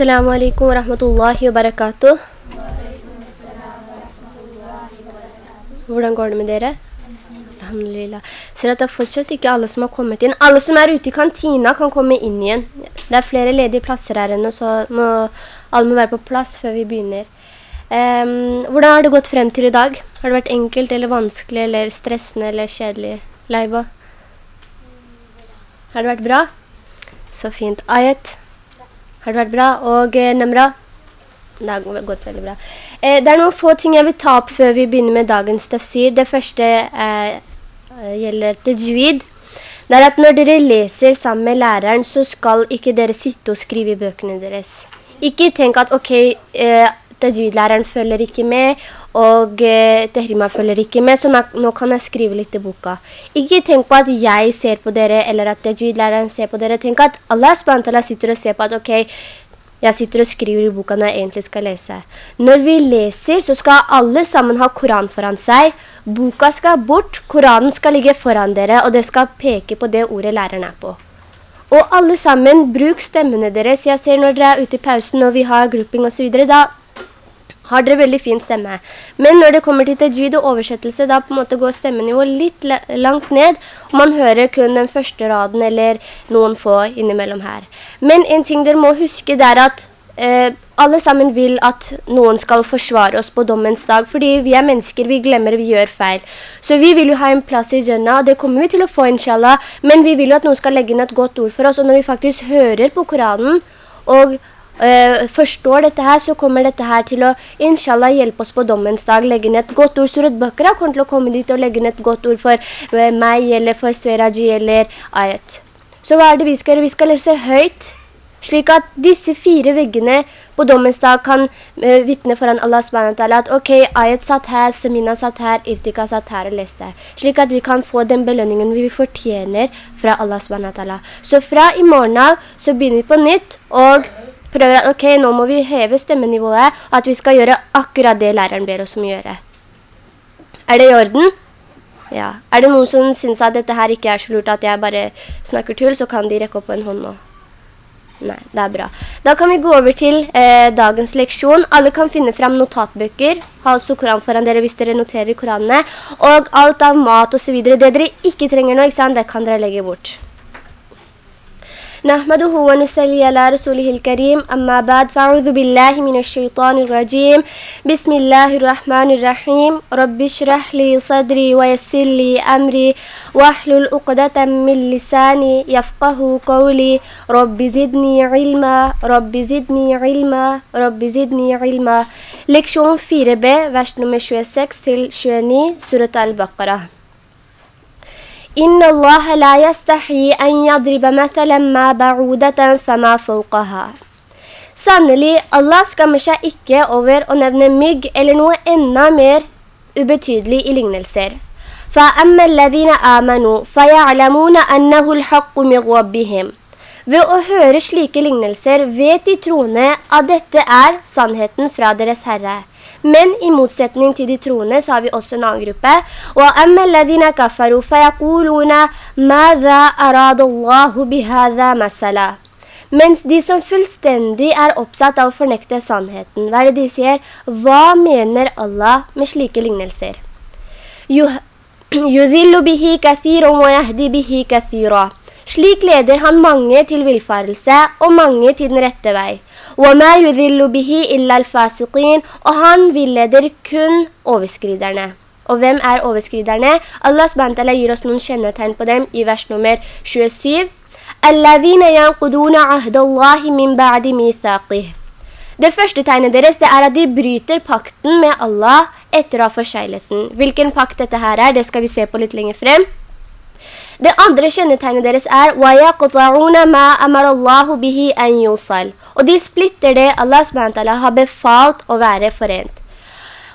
Alaikum wa rahmatullahi wa barakatuh. Hvordan går det med dere? Alhamdulillah. Ser at det er fortsatt ikke alle som har kommet inn. Alle som er ute i kantina kan komme inn igjen. Det er flere ledige plasser her ennå, så må, alle må være på plass før vi begynner. Um, hvordan har det gått frem til i dag? Har det vært enkelt eller vanskelig eller stressende eller kjedelig? Leiva? Har det vært bra? Så fint. Ayet? Har det vært bra? Og eh, Nemra? Det har gått veldig bra. Eh, det er noen få ting jeg vil ta opp før vi begynner med dagens tafsir. Det første eh, Eh, gjelder tajwid, det er at når dere leser sammen med læreren, så skal ikke dere sitte og skrive i bøkene deres. Ikke tenk at, ok, eh, tajwid-læreren følger ikke med, og eh, Tehrima følger ikke med, så nå, kan jeg skrive litt i boka. Ikke tenk på at jeg ser på dere, eller at tajwid-læreren ser på dere. Tenk at Allah sitter og ser på at, ok, jeg sitter og skriver i boka når jeg egentlig skal lese. Når vi leser, så skal alle sammen ha Koran foran seg. Boka skal bort, Koranen skal ligge foran dere, og det skal peke på det ordet læreren er på. Og alle sammen, bruk stemmene deres. Jeg ser når dere er ute i pausen og vi har grupping og så videre, da har dere veldig fin stemme. Men når det kommer til tajwid og oversettelse, da på en måte går stemmenivået litt langt ned, og man hører kun den første raden eller noen få innimellom her. Men en ting dere må huske det er at eh, alle sammen vil at noen skal forsvare oss på dommens dag, fordi vi er mennesker, vi glemmer, vi gjør feil. Så vi vil jo ha en plass i Jannah, det kommer vi til å få, inshallah, men vi vil jo at noen skal legge inn et godt ord for oss, og når vi faktisk hører på Koranen, og uh, forstår dette her, så kommer dette her til å, inshallah, hjelpe oss på dommens dag, legge ned et godt ord. Surat Bakra kommer til å komme dit og legge ned et godt ord for uh, meg, eller for Sveraji, eller Ayat. Så hva er det vi skal gjøre? Vi skal lese høyt, slik at disse fire veggene på dommens dag kan uh, vittne foran Allah SWT at ok, Ayat satt her, Semina satt her, Irtika satt her og leste her. Slik at vi kan få den belønningen vi fortjener fra Allah SWT. Så fra i morgen av så begynner vi på nytt, og prøver at ok, nå må vi heve stemmenivået, og at vi skal gjøre akkurat det læreren ber oss om å gjøre. Er det i orden? Ja. Er det noen som synes at dette her ikke er så lurt at jeg bare snakker tull, så kan de rekke opp en hånd nå. Nei, det er bra. Da kan vi gå over til eh, dagens leksjon. Alle kan finne frem notatbøker. Ha også Koran foran dere hvis dere noterer Koranene. Og alt av mat og så videre. Det dere ikke trenger nå, ikke sant? det kan dere legge bort. نحمده ونسلي على رسوله الكريم. أما بعد فأعوذ بالله من الشيطان الرجيم. بسم الله الرحمن الرحيم. رب اشرح لي صدري ويسر لي أمري. واحلل عقدة من لساني يفقه قولي. رب زدني علما. رب زدني علما. رب زدني علما. Leksjon 4b, vers nummer 26 til 29, Surat al-Baqarah. إن الله لا يستحي أن يضرب مثلا ما بعودة فما فوقها. Sannelig, Allah skammer seg ikke over å nevne mygg eller noe enda mer ubetydelig i lignelser. فَأَمَّا الَّذِينَ آمَنُوا فَيَعْلَمُونَ أَنَّهُ الْحَقُّ مِنْ رَبِّهِمْ Ved å høre slike lignelser vet de troende at dette er sannheten fra deres Herre. Men i motsetning til de troende så har vi også en annen gruppe. وَأَمَّا الَّذِينَ كَفَرُوا فَيَقُولُونَ مَاذَا أَرَادَ اللَّهُ بِهَذَا مَسَلًا mens de som fullstendig er oppsatt av å fornekte sannheten. Hva er det de sier? Hva mener Allah med slike lignelser? يُذِلُّ بِهِ كَثِيرٌ وَيَهْدِ بِهِ كَثِيرًا slik leder han mange til vilfarelse og mange til den rette vei. Og han villeder kun overskriderne. Og hvem er overskriderne? Allah SWT gir oss noen kjennetegn på dem i vers nummer 27. Det første tegnet deres det er at de bryter pakten med Allah etter å ha forseglet den. Hvilken pakt dette her er, det skal vi se på litt lenger frem. Det andre kjennetegnet deres er وَيَقْطَعُونَ مَا أَمَرَ اللَّهُ بِهِ أَنْ يُوصَلْ Og de splitter det Allah SWT har befalt å være forent.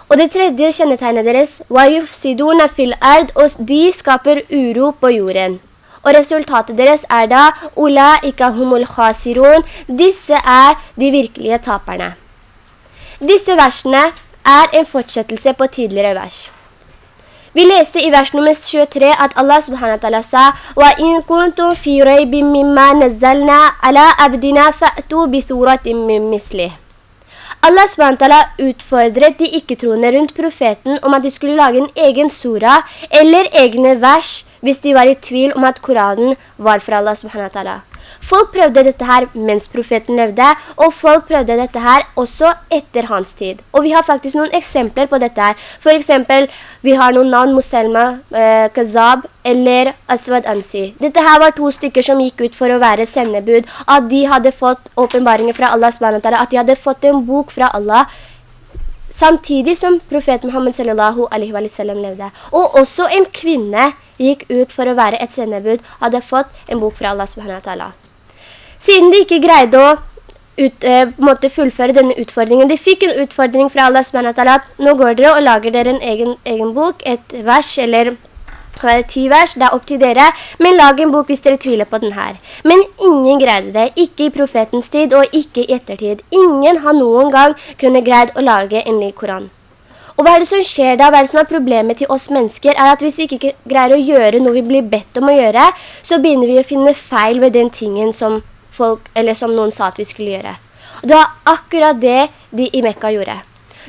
Og det tredje kjennetegnet deres وَيُفْسِدُونَ فِي الْأَرْض Og de skaper uro på jorden. Og resultatet deres er da «Ula'ika humul khasirun». Disse er de virkelige taperne. Disse versene er en fortsettelse på tidligere vers. Vi leste i vers nummer 23 at Allah subhanahu wa ta'ala sa وَإِن كُنْتُمْ فِي رَيْبٍ مِمَّا نَزَّلْنَا عَلَىٰ أَبْدِنَا فَأْتُوا بِثُورَةٍ مِّن مِثْلِهِ Allah SWT utfordret de ikke-troende rundt profeten om at de skulle lage en egen sura eller egne vers hvis de var i tvil om at Koranen var fra Allah SWT. Folk prøvde dette her mens profeten levde, og folk prøvde dette her også etter hans tid. Og vi har faktisk noen eksempler på dette her. For eksempel, vi har noen navn, Muselma, eh, Kazab eller Aswad Ansi. Dette her var to stykker som gikk ut for å være sendebud, at de hadde fått åpenbaringer fra Allah, at de hadde fått en bok fra Allah, samtidig som profet Muhammad sallallahu alaihi wa sallam levde. Og også en kvinne gikk ut for å være et sendebud, hadde fått en bok fra Allah subhanahu wa ta'ala. Siden de ikke greide å ut, eh, måtte fullføre denne utfordringen. De fikk en utfordring fra Allah SWT nå går dere og lager dere en egen, egen bok, et vers eller ti vers, det er opp til dere, men lag en bok hvis dere tviler på den her. Men ingen greide det, ikke i profetens tid og ikke i ettertid. Ingen har noen gang kunne greid å lage en ny Koran. Og hva er det som skjer da? Hva er det som er problemet til oss mennesker? Er at hvis vi ikke greier å gjøre noe vi blir bedt om å gjøre, så begynner vi å finne feil ved den tingen som folk, eller som noen sa at vi skulle gjøre. Og det var akkurat det de i Mekka gjorde.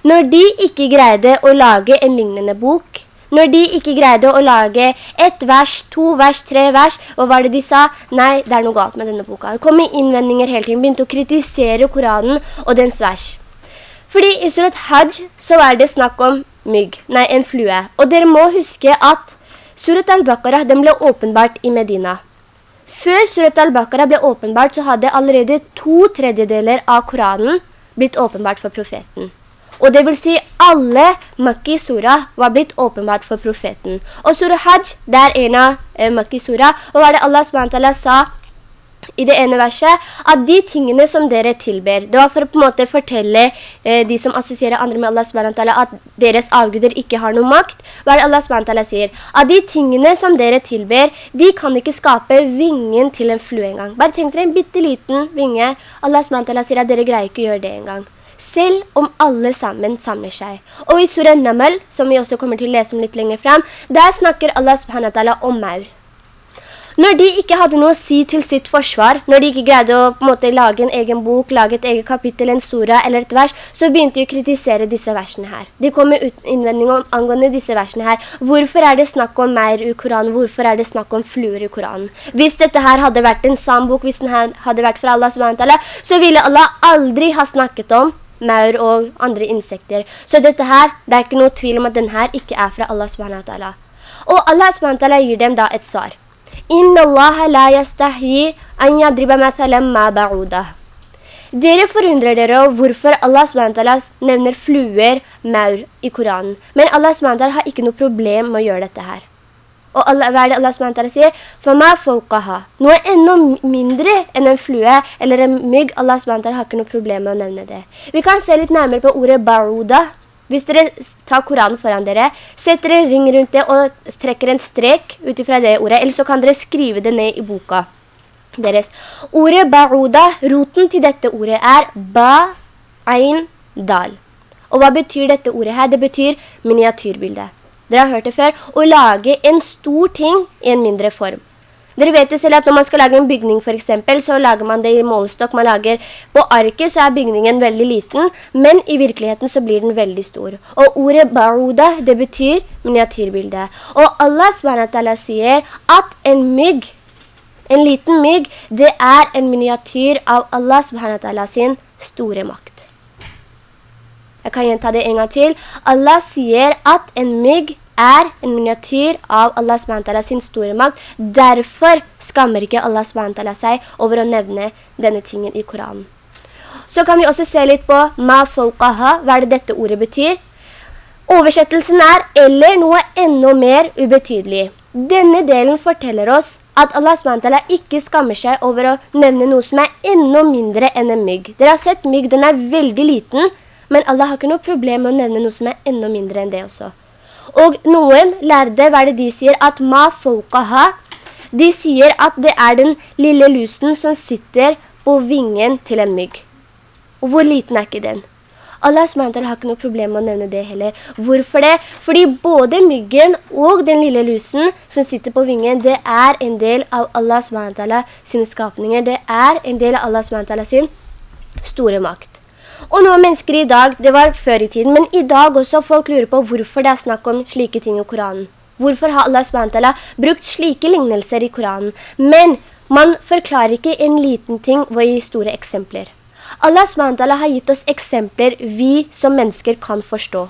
Når de ikke greide å lage en lignende bok, når de ikke greide å lage ett vers, to vers, tre vers, hva var det de sa? Nei, det er noe galt med denne boka. Det kom innvendinger hele tiden, begynte å kritisere Koranen og dens vers. Fordi i surat Hajj så var det snakk om mygg, nei, en flue. Og dere må huske at surat al-Baqarah, ble åpenbart i Medina. Før Surat al-Baqarah ble åpenbart, så hadde allerede to tredjedeler av Koranen blitt åpenbart for profeten. Og det vil si alle Makki-sura var blitt åpenbart for profeten. Og surah Hajj, det er en av eh, Makki-sura. Og hva er det Allah SWT sa i det ene verset, at de tingene som dere tilber, det var for å på en måte fortelle eh, de som assosierer andre med Allah SWT, at deres avguder ikke har noen makt. Hva er det Allah SWT sier? At de tingene som dere tilber, de kan ikke skape vingen til en flue engang. Bare tenk dere en bitteliten vinge. Allah SWT sier at dere greier ikke å gjøre det engang. Selv om alle sammen samler seg. Og i Surah Namal, som vi også kommer til å lese om litt lenger frem, der snakker Allah SWT om maur. Når de ikke hadde noe å si til sitt forsvar, når de ikke greide å på en måte, lage en egen bok, lage et eget kapittel, en sura eller et vers, så begynte de å kritisere disse versene her. De kom med innvendinger angående disse versene her. Hvorfor er det snakk om mer i Koranen? Hvorfor er det snakk om fluer i Koranen? Hvis dette her hadde vært en sambok, hvis den her hadde vært fra Allah SWT, så ville Allah aldri ha snakket om maur og andre insekter. Så dette her, det er ikke noe tvil om at den her ikke er fra Allah SWT. Og Allah SWT gir dem da et svar. Inna Allah la yastahyi an yadriba mathalam ma ba'udah. Dere forundrer dere over hvorfor Allah SWT nevner fluer, maur i Koranen. Men Allah SWT har ikke noe problem med å gjøre dette her. Og Allah, hva er det Allah SWT sier? For meg folkaha. Noe enda mindre enn en flue eller en mygg. Allah SWT har ikke noe problem med å nevne det. Vi kan se litt nærmere på ordet «ba'udah». Hvis dere tar Koranen foran dere, setter dere ring rundt det og trekker en strek utifra det ordet, eller så kan dere skrive det ned i boka deres. Ordet ba'uda, roten til dette ordet er ba-ein dal. Og hva betyr dette ordet her? Det betyr miniatyrbilde. Dere har hørt det før. Å lage en stor ting i en mindre form. Dere vet det selv at når man skal lage en bygning for eksempel, så lager man det i målestokk. Man lager, på arket så er bygningen veldig liten, men i virkeligheten så blir den veldig stor. Og ordet baruda, det betyr miniatyrbilde. Og Allah SWT sier at en mygg, en liten mygg, det er en miniatyr av Allah SWT sin store makt. Jeg kan gjenta det en gang til. Allah sier at en mygg er en miniatyr av Allah SWT sin store makt. Derfor skammer ikke Allah SWT seg over å nevne denne tingen i Koranen. Så kan vi også se litt på ma fawqaha, hva det dette ordet betyr. Oversettelsen er «eller noe enda mer ubetydelig». Denne delen forteller oss at Allah SWT ikke skammer seg over å nevne noe som er enda mindre enn en mygg. Dere har sett mygg, den er veldig liten, men Allah har ikke noe problem med å nevne noe som er enda mindre enn det også. Og noen lærde, hva er det de sier? At ma fawqaha, de sier at det er den lille lusen som sitter på vingen til en mygg. Og hvor liten er ikke den? Allah SWT har ikke noe problem med å nevne det heller. Hvorfor det? Fordi både myggen og den lille lusen som sitter på vingen, det er en del av Allah SWT sine skapninger. Det er en del av Allah SWT sin store makt. Og noen mennesker i dag, det var før i tiden, men i dag også folk lurer på hvorfor det er snakk om slike ting i Koranen. Hvorfor har Allah SWT brukt slike lignelser i Koranen? Men man forklarer ikke en liten ting ved å gi store eksempler. Allah SWT har gitt oss eksempler vi som mennesker kan forstå.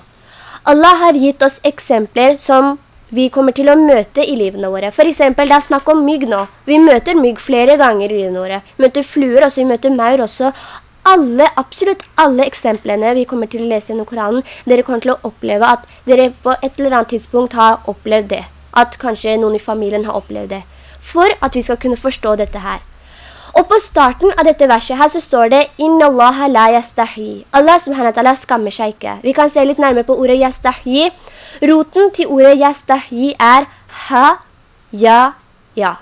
Allah har gitt oss eksempler som vi kommer til å møte i livene våre. For eksempel, det er snakk om mygg nå. Vi møter mygg flere ganger i livene våre. Vi møter fluer også, vi møter maur også. Alle, absolutt alle eksemplene vi kommer til å lese gjennom Koranen, dere kommer til å oppleve at dere på et eller annet tidspunkt har opplevd det. At kanskje noen i familien har opplevd det. For at vi skal kunne forstå dette her. Og på starten av dette verset her så står det «Inna Allah la yastahi». Allah subhanahu skammer seg ikke. Vi kan se litt nærmere på ordet yastahi. Roten til ordet yastahi er ha, ja, ja.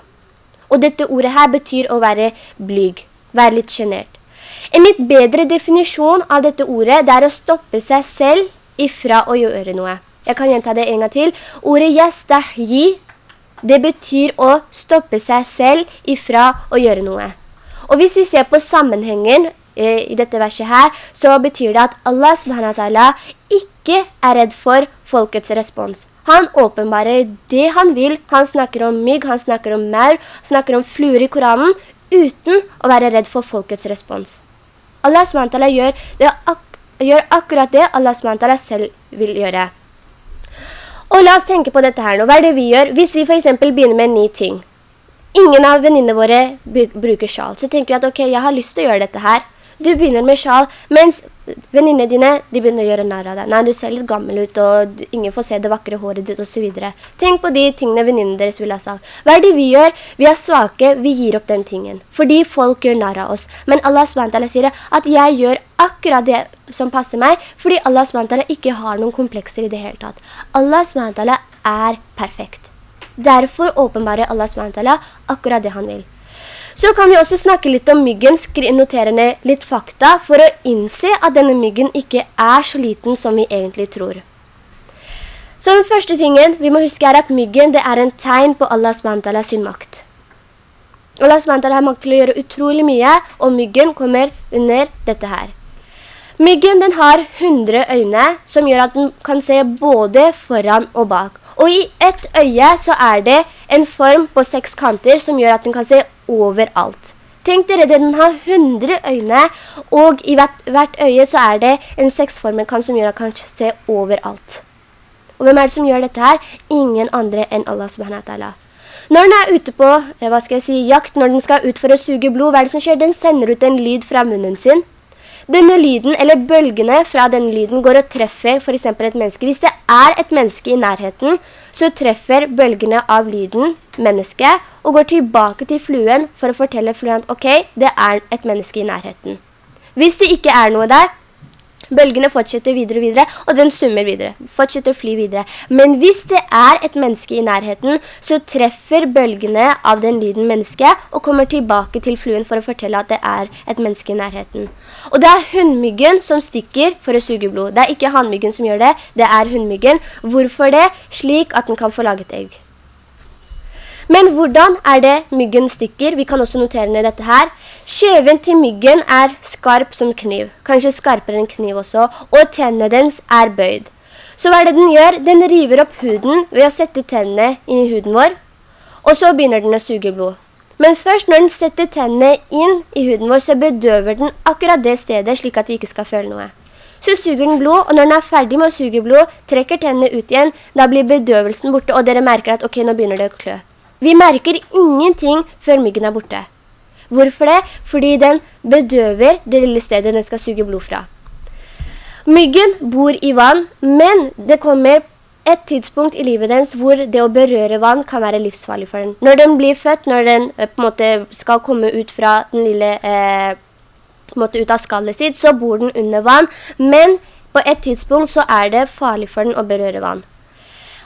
Og dette ordet her betyr å være blyg, være litt genert. En litt bedre definisjon av dette ordet, det er å stoppe seg selv ifra å gjøre noe. Jeg kan gjenta det en gang til. Ordet yastahi, det betyr å stoppe seg selv ifra å gjøre noe. Og hvis vi ser på sammenhengen eh, i dette verset her, så betyr det at Allah subhanahu ikke er redd for folkets respons. Han åpenbarer det han vil. Han snakker om mygg, han snakker om maur, snakker om fluer i Koranen, uten å være redd for folkets respons. Allah SWT gjør, ak gjør akkurat det Allah SWT selv vil gjøre. Og la oss tenke på dette her nå. Hva er det vi gjør hvis vi for eksempel begynner med en ny ting? Ingen av venninnene våre bruker sjal. Så tenker vi at, ok, jeg har lyst til å gjøre dette her. Du begynner med sjal, mens venninne dine, de begynner å gjøre nær av deg. Nei, du ser litt gammel ut, og ingen får se det vakre håret ditt, og så videre. Tenk på de tingene venninnen deres vil ha sagt. Hva er det vi gjør? Vi er svake, vi gir opp den tingen. Fordi folk gjør nær av oss. Men Allah SWT sier at jeg gjør akkurat det som passer meg, fordi Allah SWT ikke har noen komplekser i det hele tatt. Allah SWT er perfekt. Derfor åpenbarer Allah SWT akkurat det han vil. Så kan vi også snakke litt om myggen, notere ned litt fakta, for å innse at denne myggen ikke er så liten som vi egentlig tror. Så den første tingen vi må huske er at myggen det er en tegn på Allah SWT sin makt. Allah SWT har makt til å gjøre utrolig mye, og myggen kommer under dette her. Myggen den har 100 øyne, som gjør at den kan se både foran og bak. Og i ett øye så er det en form på seks kanter som gjør at den kan se overalt. Tenk dere, den har 100 øyne, og i hvert, hvert øye så er det en seksformel kan som gjør at han kan se overalt. Og hvem er det som gjør dette her? Ingen andre enn Allah subhanahu wa ta'ala. Når den er ute på, eh, hva skal jeg si, jakt, når den skal ut for å suge blod, hva er det som skjer? Den sender ut en lyd fra munnen sin. Denne lyden, eller bølgene fra denne lyden, går og treffer for eksempel et menneske. Hvis det er et menneske i nærheten, så treffer bølgene av lyden mennesket, og går tilbake til fluen for å fortelle fluen at ok, det er et menneske i nærheten. Hvis det ikke er noe der, Bølgene fortsetter videre og videre, og den summer videre. Fortsetter å fly videre. Men hvis det er et menneske i nærheten, så treffer bølgene av den lyden mennesket, og kommer tilbake til fluen for å fortelle at det er et menneske i nærheten. Og det er hundmyggen som stikker for å suge blod. Det er ikke handmyggen som gjør det, det er hundmyggen. Hvorfor det? Slik at den kan få laget egg. Men hvordan er det myggen stikker? Vi kan også notere ned dette her. Skjeven til myggen er skarp som kniv, kanskje skarpere enn kniv også, og tennene dens er bøyd. Så hva er det den gjør? Den river opp huden ved å sette tennene inn i huden vår, og så begynner den å suge blod. Men først når den setter tennene inn i huden vår, så bedøver den akkurat det stedet, slik at vi ikke skal føle noe. Så suger den blod, og når den er ferdig med å suge blod, trekker tennene ut igjen, da blir bedøvelsen borte, og dere merker at ok, nå begynner det å klø. Vi merker ingenting før myggen er borte. Hvorfor det? Fordi den bedøver det lille stedet den skal suge blod fra. Myggen bor i vann, men det kommer et tidspunkt i livet dens hvor det å berøre vann kan være livsfarlig for den. Når den blir født, når den eh, på måte skal komme ut fra den lille, eh, måte ut av skallet sitt, så bor den under vann, men på et tidspunkt så er det farlig for den å berøre vann.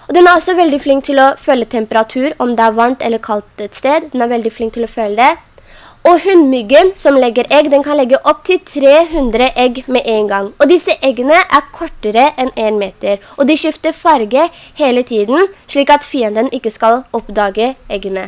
Og den er også veldig flink til å følge temperatur, om det er varmt eller kaldt et sted. Den er veldig flink til å føle det. Og hundmyggen som legger egg, den kan legge opp til 300 egg med en gang. Og disse eggene er kortere enn en meter, og de skifter farge hele tiden, slik at fienden ikke skal oppdage eggene.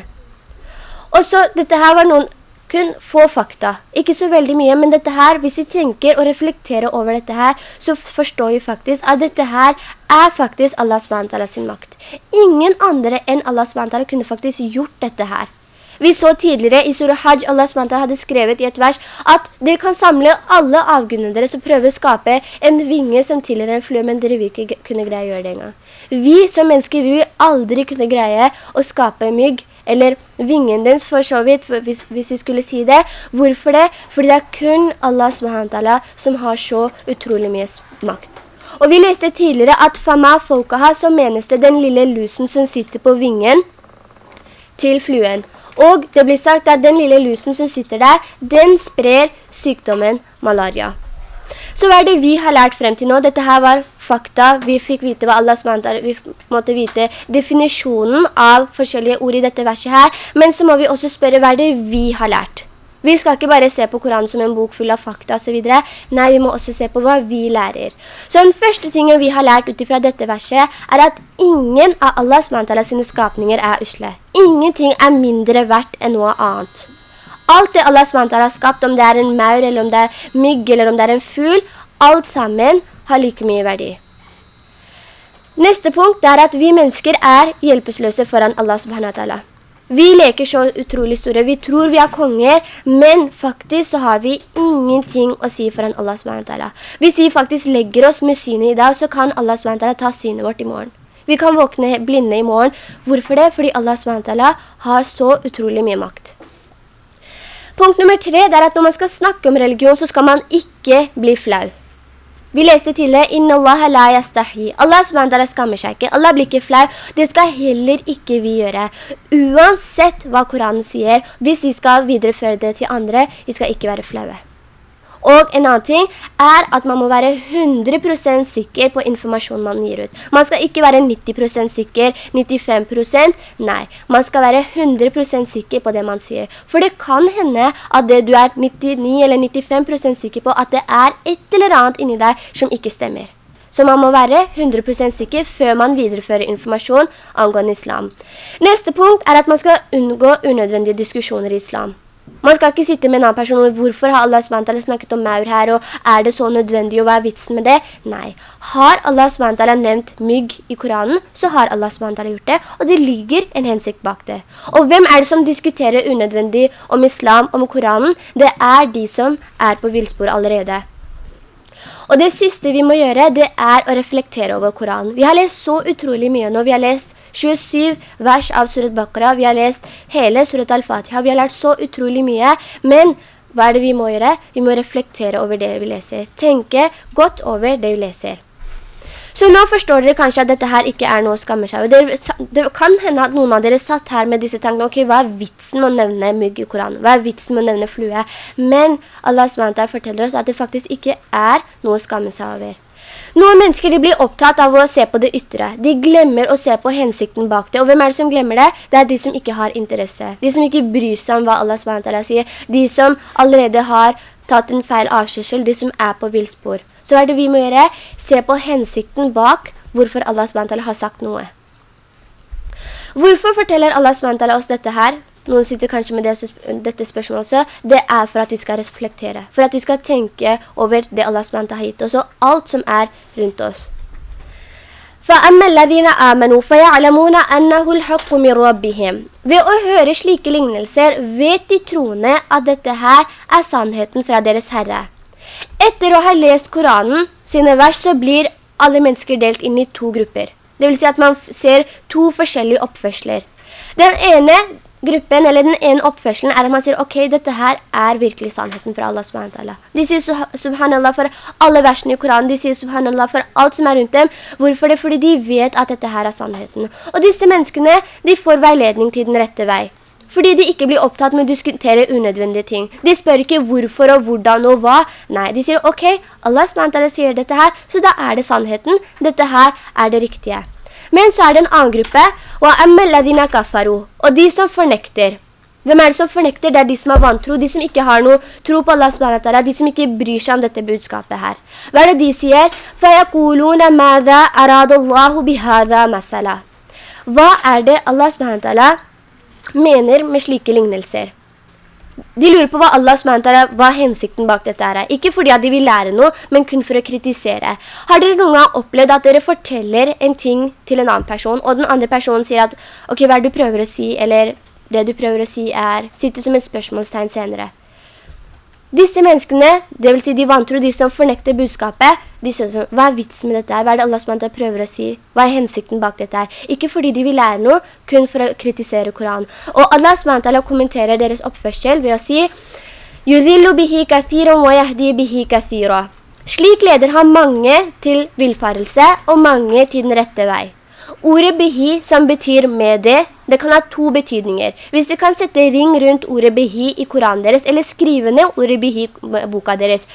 Og så, dette her var noen kun få fakta. Ikke så veldig mye, men dette her, hvis vi tenker og reflekterer over dette her, så forstår vi faktisk at dette her er faktisk Allah SWT sin makt. Ingen andre enn Allah SWT kunne faktisk gjort dette her. Vi så tidligere i Surah Hajj, Allah SWT hadde skrevet i et vers, at dere kan samle alle avgrunnene deres og prøve å skape en vinge som tilhører en flø, men dere vil ikke kunne greie å gjøre det engang. Vi som mennesker vil aldri kunne greie å skape mygg, eller vingen dens for så vidt, hvis, hvis, vi skulle si det. Hvorfor det? Fordi det er kun Allah SWT som har så utrolig mye makt. Og vi leste tidligere at Fama Folkaha, så menes det den lille lusen som sitter på vingen til fluen. Og det blir sagt at den lille lusen som sitter der, den sprer sykdommen malaria. Så hva er det vi har lært frem til nå? Dette her var fakta. Vi fikk vite hva Allah SWT, vi måtte vite definisjonen av forskjellige ord i dette verset her. Men så må vi også spørre hva er det vi har lært. Vi skal ikke bare se på Koranen som en bok full av fakta og så videre. Nei, vi må også se på hva vi lærer. Så den første tingen vi har lært utifra dette verset, er at ingen av Allahs SWT sine skapninger er usle. Ingenting er mindre verdt enn noe annet. Alt det Allah SWT har skapt, om det er en maur, eller om det er mygg, eller om det er en ful, alt sammen har like mye verdi. Neste punkt er at vi mennesker er hjelpesløse foran Allah subhanahu vi leker så utrolig store. Vi tror vi er konger, men faktisk så har vi ingenting å si foran Allah SWT. Hvis vi faktisk legger oss med synet i dag, så kan Allah SWT ta synet vårt i morgen. Vi kan våkne blinde i morgen. Hvorfor det? Fordi Allah SWT har så utrolig mye makt. Punkt nummer tre er at når man skal snakke om religion, så skal man ikke bli flau. Vi leste tidligere, «Inna Allah la yastahi». Allah SWT skammer seg ikke. Allah blir ikke flau. Det skal heller ikke vi gjøre. Uansett hva Koranen sier, hvis vi skal videreføre det til andre, vi skal ikke være flaue. Og en annen ting er at man må være 100% sikker på informasjonen man gir ut. Man skal ikke være 90% sikker, 95%, nei. Man skal være 100% sikker på det man sier. For det kan hende at det du er 99 eller 95% sikker på, at det er et eller annet inni deg som ikke stemmer. Så man må være 100% sikker før man viderefører informasjon angående islam. Neste punkt er at man skal unngå unødvendige diskusjoner i islam. Man skal ikke sitte med en annen person, hvorfor har Allah SWT snakket om maur her, og er det så nødvendig, og hva er vitsen med det? Nei. Har Allah SWT nevnt mygg i Koranen, så har Allah SWT gjort det, og det ligger en hensikt bak det. Og hvem er det som diskuterer unødvendig om islam, om Koranen? Det er de som er på vilspor allerede. Og det siste vi må gjøre, det er å reflektere over Koranen. Vi har lest så utrolig mye nå. Vi har lest 27 vers av Surat Bakra. Vi har lest hele Surat Al-Fatiha. Vi har lært så utrolig mye. Men hva er det vi må gjøre? Vi må reflektere over det vi leser. Tenke godt over det vi leser. Så nå forstår dere kanskje at dette her ikke er noe å skamme seg. Det, kan hende at noen av dere satt her med disse tankene. Ok, hva er vitsen med å nevne mygg i Koranen? Hva er vitsen med å nevne flue? Men Allah SWT forteller oss at det faktisk ikke er noe å skamme seg over. Noen mennesker de blir opptatt av å se på det ytre. De glemmer å se på hensikten bak det. Og hvem er det som glemmer det? Det er de som ikke har interesse. De som ikke bryr seg om hva Allah SWT sier. De som allerede har tatt en feil avskjørsel. De som er på vilspor. Så hva er det vi må gjøre? Se på hensikten bak hvorfor Allah SWT har sagt noe. Hvorfor forteller Allah SWT oss dette her? noen sitter kanskje med det, dette spørsmålet også, det er for at vi skal reflektere, for at vi skal tenke over det Allah SWT har gitt oss, og alt som er rundt oss. فَأَمَّا الَّذِينَ آمَنُوا فَيَعْلَمُونَ أَنَّهُ الْحَقُّ مِنْ رَبِّهِمْ Ved å høre slike lignelser vet de troende at dette her er sannheten fra deres Herre. Etter å ha lest Koranen sine vers så blir alle mennesker delt inn i to grupper. Det vil si at man ser to forskjellige oppførsler. Den ene gruppen, eller den ene oppførselen, er at man sier, ok, dette her er virkelig sannheten fra Allah subhanallah. De sier subhanallah for alle versene i Koranen, de sier subhanallah for alt som er rundt dem. Hvorfor det? Fordi de vet at dette her er sannheten. Og disse menneskene, de får veiledning til den rette vei. Fordi de ikke blir opptatt med å diskutere unødvendige ting. De spør ikke hvorfor og hvordan og hva. Nei, de sier, ok, Allah subhanahu sier dette her, så da er det sannheten. Dette her er det riktige. Men så er det en annen gruppe, og de som fornekter. Hvem er det som fornekter? Det er de som er vantro, de som ikke har noe tro på Allah SWT, de som ikke bryr seg om dette budskapet her. Hva er det de sier? فَيَقُولُونَ مَاذَا أَرَادَ اللَّهُ بِهَذَا مَسَلَةً Hva er det Allah SWT mener med slike lignelser? De lurer på hva Allah SWT, hva hensikten bak dette er. Ikke fordi at de vil lære noe, men kun for å kritisere. Har dere noen gang opplevd at dere forteller en ting til en annen person, og den andre personen sier at, ok, hva du prøver å si, eller det du prøver å si er, sitter som et spørsmålstegn senere. Disse menneskene, det vil si de vantro, de som fornekter budskapet, de synes, hva er vitsen med dette her? Hva er det Allah SWT prøver å si? Hva er hensikten bak dette her? Ikke fordi de vil lære noe, kun for å kritisere Koran. Og Allah SWT kommenterer deres oppførsel ved å si «Yudhillu bihi kathiran wa yahdi bihi kathira». Slik leder han mange til vilfarelse og mange til den rette vei. Ordet behi som betyr med det, det kan ha to betydninger. Hvis dere kan sette ring rundt ordet behi i Koranen deres, eller skrive ned ordet behi i boka deres.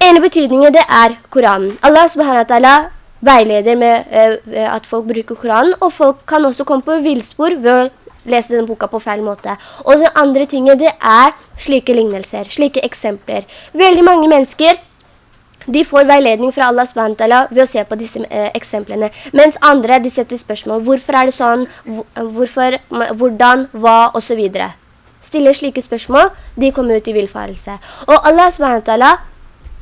Ene betydningen det er Koranen. Allah subhanahu veileder med uh, at folk bruker Koranen, og folk kan også komme på vilspor ved å lese denne boka på feil måte. Og det andre tinget det er slike lignelser, slike eksempler. Veldig mange mennesker de får veiledning fra Allah SWT ved å se på disse eh, eksemplene. Mens andre, de setter spørsmål. Hvorfor er det sånn? Hvorfor? Hvordan? Hva? Og så videre. Stiller slike spørsmål, de kommer ut i vilfarelse. Og Allah SWT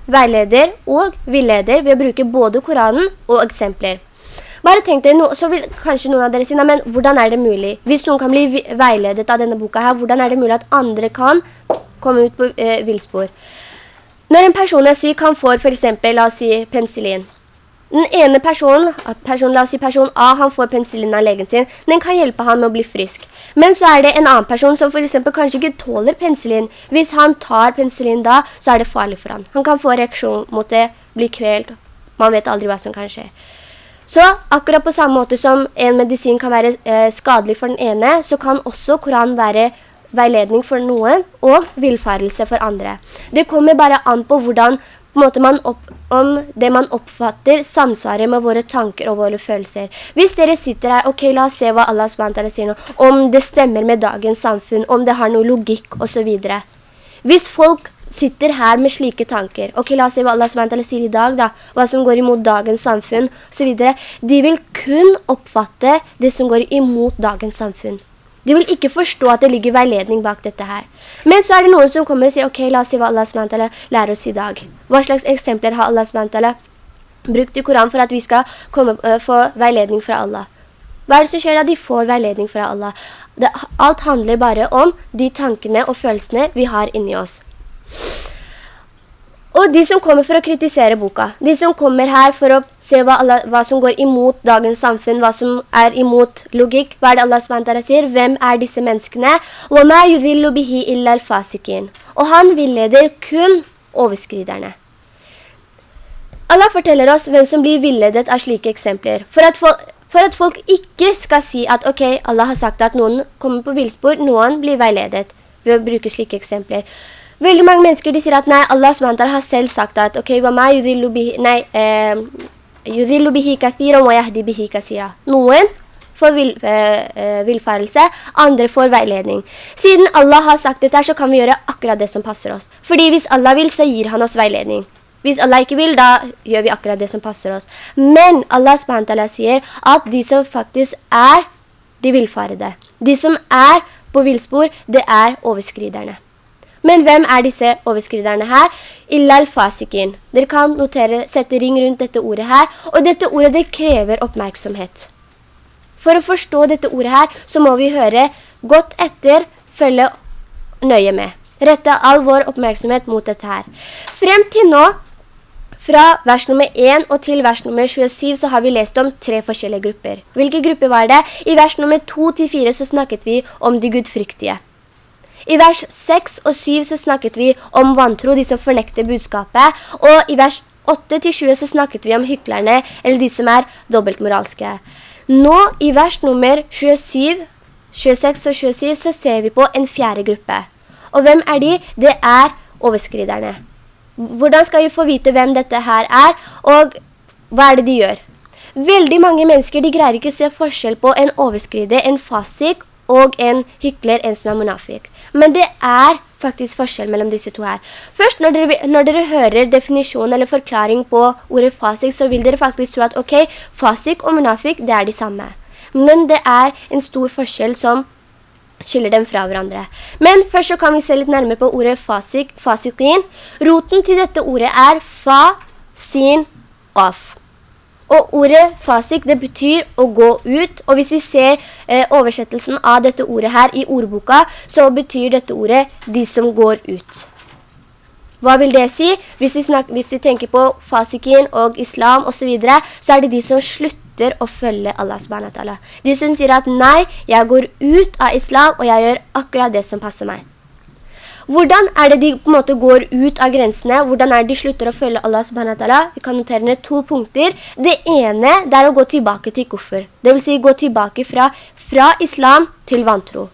veileder og villeder ved å bruke både Koranen og eksempler. Bare tenk deg, så vil kanskje noen av dere si, men hvordan er det mulig? Hvis noen kan bli veiledet av denne boka her, hvordan er det mulig at andre kan komme ut på eh, vilspor? Når en person er syk, han får for eksempel, la oss si, penicillin. Den ene personen, person, la oss si person A, han får penicillin av legen sin. Den kan hjelpe han med å bli frisk. Men så er det en annen person som for eksempel kanskje ikke tåler penicillin. Hvis han tar penicillin da, så er det farlig for han. Han kan få reaksjon mot det, bli kvelt. Man vet aldri hva som kan skje. Så akkurat på samme måte som en medisin kan være eh, skadelig for den ene, så kan også Koran være veiledning for noen og vilfarelse for andre. Det kommer bare an på hvordan på man opp, om det man oppfatter samsvarer med våre tanker og våre følelser. Hvis dere sitter her, ok, la oss se hva Allah SWT sier nå, om det stemmer med dagens samfunn, om det har noe logikk og så videre. Hvis folk sitter her med slike tanker, ok, la oss se hva Allah SWT sier i dag da, hva som går imot dagens samfunn og så videre, de vil kun oppfatte det som går imot dagens samfunn. De vil ikke forstå at det ligger veiledning bak dette her. Men så er det noen som kommer og sier, ok, la oss se hva Allah SWT lærer oss i dag. Hva slags eksempler har Allah SWT brukt i Koran for at vi skal komme, uh, få veiledning fra Allah? Hva er det som skjer da de får veiledning fra Allah? Det, alt handler bare om de tankene og følelsene vi har inni oss. Og de som kommer for å kritisere boka, de som kommer her for å se hva, Allah, hva, som går imot dagens samfunn, hva som er imot logikk. Hva er det Allah SWT sier? Hvem er disse menneskene? Og han villeder kun overskriderne. Allah forteller oss hvem som blir villedet av slike eksempler. For at, folk, for at folk ikke skal si at ok, Allah har sagt at noen kommer på villspor, noen blir veiledet ved å bruke slike eksempler. Veldig mange mennesker de sier at nei, Allah SWT har selv sagt at ok, nei, eh, yudhillu bihi kathira wa yahdi bihi kathira. Noen får vil, eh, eh, vilfarelse, andre får veiledning. Siden Allah har sagt dette, så kan vi gjøre akkurat det som passer oss. Fordi hvis Allah vil, så gir han oss veiledning. Hvis Allah ikke vil, da gjør vi akkurat det som passer oss. Men Allah SWT sier at de som faktisk er de vilfarede, de som er på vilspor, det er overskriderne. Men hvem er disse overskriderne her? Illal fasikin. Dere kan notere, sette ring rundt dette ordet her, og dette ordet det krever oppmerksomhet. For å forstå dette ordet her, så må vi høre godt etter, følge nøye med. Rette all vår oppmerksomhet mot dette her. Frem til nå, fra vers nummer 1 og til vers nummer 27 så har vi lest om tre forskjellige grupper. Hvilke grupper var det? I vers nummer 2 til 4 så snakket vi om de gudfryktige. I vers 6 og 7 så snakket vi om vantro, de som fornekter budskapet, og i vers 8-20 så snakket vi om hyklerne, eller de som er dobbeltmoralske. Nå i vers nummer 27, 26 og 27 så ser vi på en fjerde gruppe. Og hvem er de? Det er overskriderne. Hvordan skal vi få vite hvem dette her er, og hva er det de gjør? Veldig mange mennesker de greier ikke å se forskjell på en overskrider, en fasik og en hykler, en som er monafik. Men det er faktisk forskjell mellom disse to her. Først, når dere, når dere hører definisjon eller forklaring på ordet fasik, så vil dere faktisk tro at, ok, fasik og monafik, det er de samme. Men det er en stor forskjell som skiller dem fra hverandre. Men først så kan vi se litt nærmere på ordet fasik, fasikin. Roten til dette ordet er fa, sin, af. Og ordet fasik, det betyr å gå ut, og hvis vi ser eh, oversettelsen av dette ordet her i ordboka, så betyr dette ordet de som går ut. Hva vil det si? Hvis vi, snakker, hvis vi tenker på fasikin og islam og så videre, så er det de som slutter å følge Allah subhanahu De som sier at nei, jeg går ut av islam, og jeg gjør akkurat det som passer meg. Hvordan er det de på en måte går ut av grensene? Hvordan er det de slutter å følge Allah subhanahu wa ta'ala? Vi kan notere ned to punkter. Det ene det er å gå tilbake til kuffer. Det vil si gå tilbake fra, fra islam til vantro.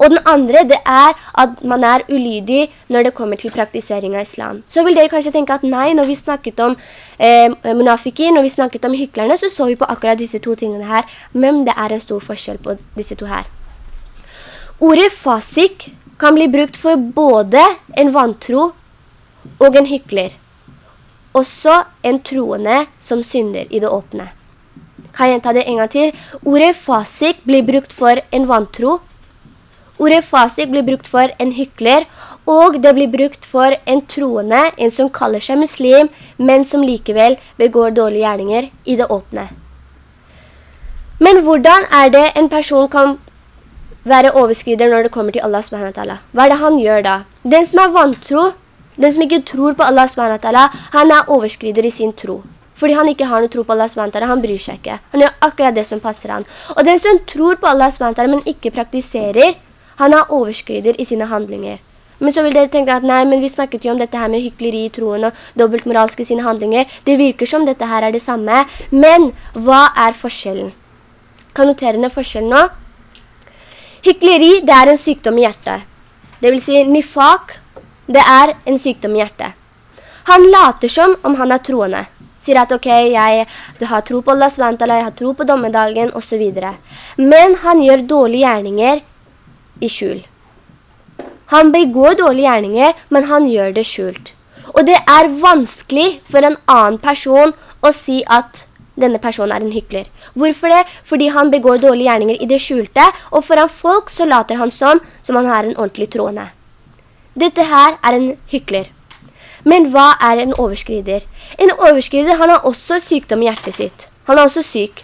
Og den andre, det er at man er ulydig når det kommer til praktisering av islam. Så vil dere kanskje tenke at nei, når vi snakket om eh, munafiki, når vi snakket om hyklerne, så så vi på akkurat disse to tingene her. Men det er en stor forskjell på disse to her. Ordet fasik kan bli brukt for både en vantro og en hykler. Også en troende som synder i det åpne. Kan jeg ta det en gang til? Ordet fasik blir brukt for en vantro. Ordet fasik blir brukt for en hykler, og det blir brukt for en troende, en som kaller seg muslim, men som likevel begår dårlige gjerninger i det åpne. Men hvordan er det en person kan være overskrider når det kommer til Allah SWT. Hva er det han gjør da? Den som er vantro, den som ikke tror på Allah SWT, han er overskrider i sin tro. Fordi han ikke har noe tro på Allah SWT, han bryr seg ikke. Han gjør akkurat det som passer han. Og den som tror på Allah SWT, men ikke praktiserer, han er overskrider i sine handlinger. Men så vil dere tenke at nei, men vi snakket jo om dette her med hykleri i troen og dobbeltmoralske sine handlinger. Det virker som dette her er det samme. Men hva er forskjellen? Kan notere ned forskjellen nå? Hykleri, det er en sykdom i hjertet. Det vil si, nifak, det er en sykdom i hjertet. Han later som om han er troende. Sier at, ok, jeg har tro på Allah SWT, jeg har tro på dommedagen, og så videre. Men han gjør dårlige gjerninger i skjul. Han begår dårlige gjerninger, men han gjør det skjult. Og det er vanskelig for en annen person å si at denne personen er en hykler. Hvorfor det? Fordi han begår dårlige gjerninger i det skjulte, og foran folk så later han som, som han har en ordentlig troende. Dette her er en hykler. Men hva er en overskrider? En overskrider, han har også sykdom i hjertet sitt. Han er også syk.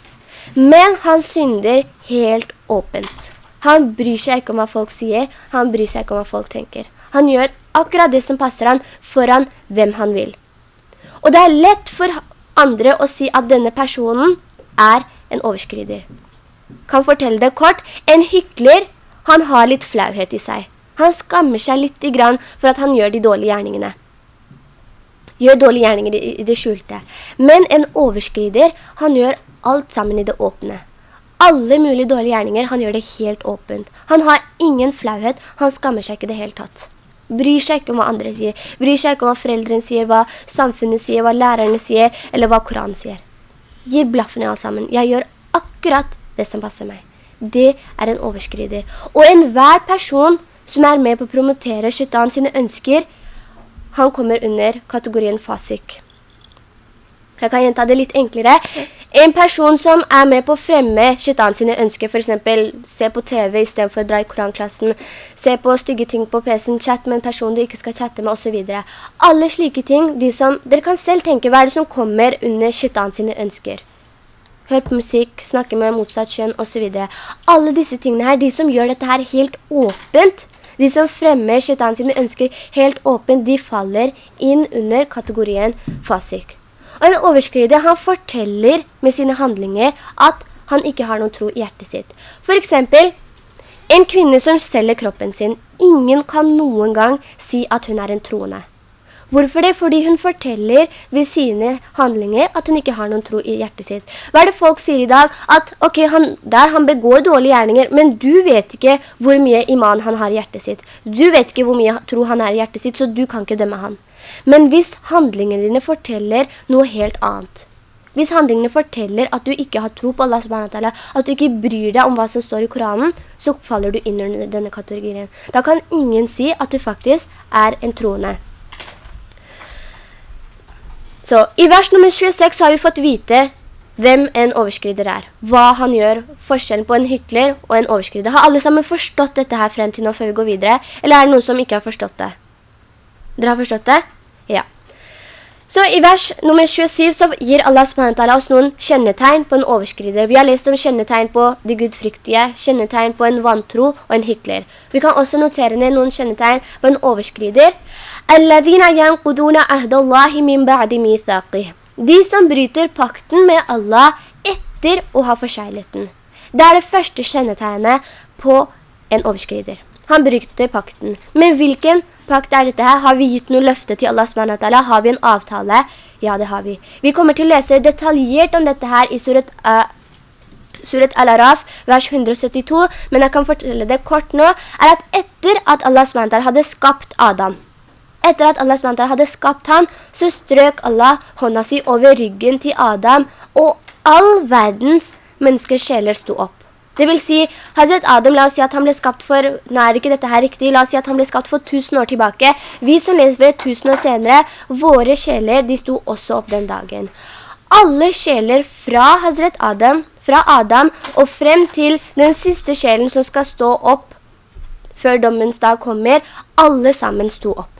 Men han synder helt åpent. Han bryr seg ikke om hva folk sier, han bryr seg ikke om hva folk tenker. Han gjør akkurat det som passer han foran hvem han vil. Og det er lett for andre å si at denne personen er en overskrider. Kan fortelle det kort. En hykler, han har litt flauhet i seg. Han skammer seg litt grann for at han gjør de dårlige gjerningene. Gjør dårlige gjerninger i det skjulte. Men en overskrider, han gjør alt sammen i det åpne. Alle mulige dårlige gjerninger, han gjør det helt åpent. Han har ingen flauhet, han skammer seg ikke det helt tatt. Bryr seg ikke om hva andre sier. Bryr seg ikke om hva foreldrene sier, hva samfunnet sier, hva lærerne sier, eller hva Koranen sier gir blaffen i alt sammen. Jeg gjør akkurat det som passer meg. Det er en overskrider. Og enhver person som er med på å promotere shaitan sine ønsker, han kommer under kategorien fasik. Jeg kan gjenta det litt enklere. En person som er med på å fremme shaitan sine ønsker, for eksempel se på TV i stedet for å dra i koranklassen, se på stygge ting på PC-en, chat med en person du ikke skal chatte med, og så videre. Alle slike ting, de som, dere kan selv tenke hva er det som kommer under shaitan sine ønsker. Hør på musikk, snakke med motsatt kjønn, og så videre. Alle disse tingene her, de som gjør dette her helt åpent, de som fremmer shaitan sine ønsker helt åpent, de faller inn under kategorien fasik. Og en overskrider, han forteller med sine handlinger at han ikke har noen tro i hjertet sitt. For eksempel, en kvinne som selger kroppen sin, ingen kan noen gang si at hun er en troende. Hvorfor det? Fordi hun forteller ved sine handlinger at hun ikke har noen tro i hjertet sitt. Hva er det folk sier i dag? At ok, han, der han begår dårlige gjerninger, men du vet ikke hvor mye iman han har i hjertet sitt. Du vet ikke hvor mye tro han er i hjertet sitt, så du kan ikke dømme han. Men hvis handlingene dine forteller noe helt annet, hvis handlingene forteller at du ikke har tro på Allah subhanahu at du ikke bryr deg om hva som står i Koranen, så faller du inn under denne kategorien. Da kan ingen si at du faktisk er en troende. Så i vers nummer 26 har vi fått vite hvem en overskrider er. Hva han gjør, forskjellen på en hykler og en overskrider. Har alle sammen forstått dette her frem til nå før vi går videre? Eller er det noen som ikke har forstått det? Dere har forstått det? Ja. Så i vers nummer 27 så gir Allah SWT oss noen kjennetegn på en overskrider. Vi har lest om kjennetegn på de gudfryktige, kjennetegn på en vantro og en hykler. Vi kan også notere ned noen kjennetegn på en overskrider. De som bryter pakten med Allah etter å ha forskjelligheten. Det er det første kjennetegnet på en overskrider. Han bryter pakten. Men hvilken pakt er dette her? Har vi gitt noe løfte til Allah SWT? Har vi en avtale? Ja, det har vi. Vi kommer til å lese detaljert om dette her i surat, uh, surat Al-Araf, vers 172, men jeg kan fortelle det kort nå, er at etter at Allah SWT hadde skapt Adam, etter at Allah SWT hadde skapt han, så strøk Allah hånda si over ryggen til Adam, og all verdens menneskesjeler sto opp. Det vil si, Hazret Adam, la oss si at han ble skapt for, nå er ikke dette her riktig, la oss si at han ble skapt for tusen år tilbake. Vi som lever tusen år senere, våre sjeler, de sto også opp den dagen. Alle sjeler fra Hazret Adam, fra Adam og frem til den siste sjelen som skal stå opp før dommens dag kommer, alle sammen sto opp.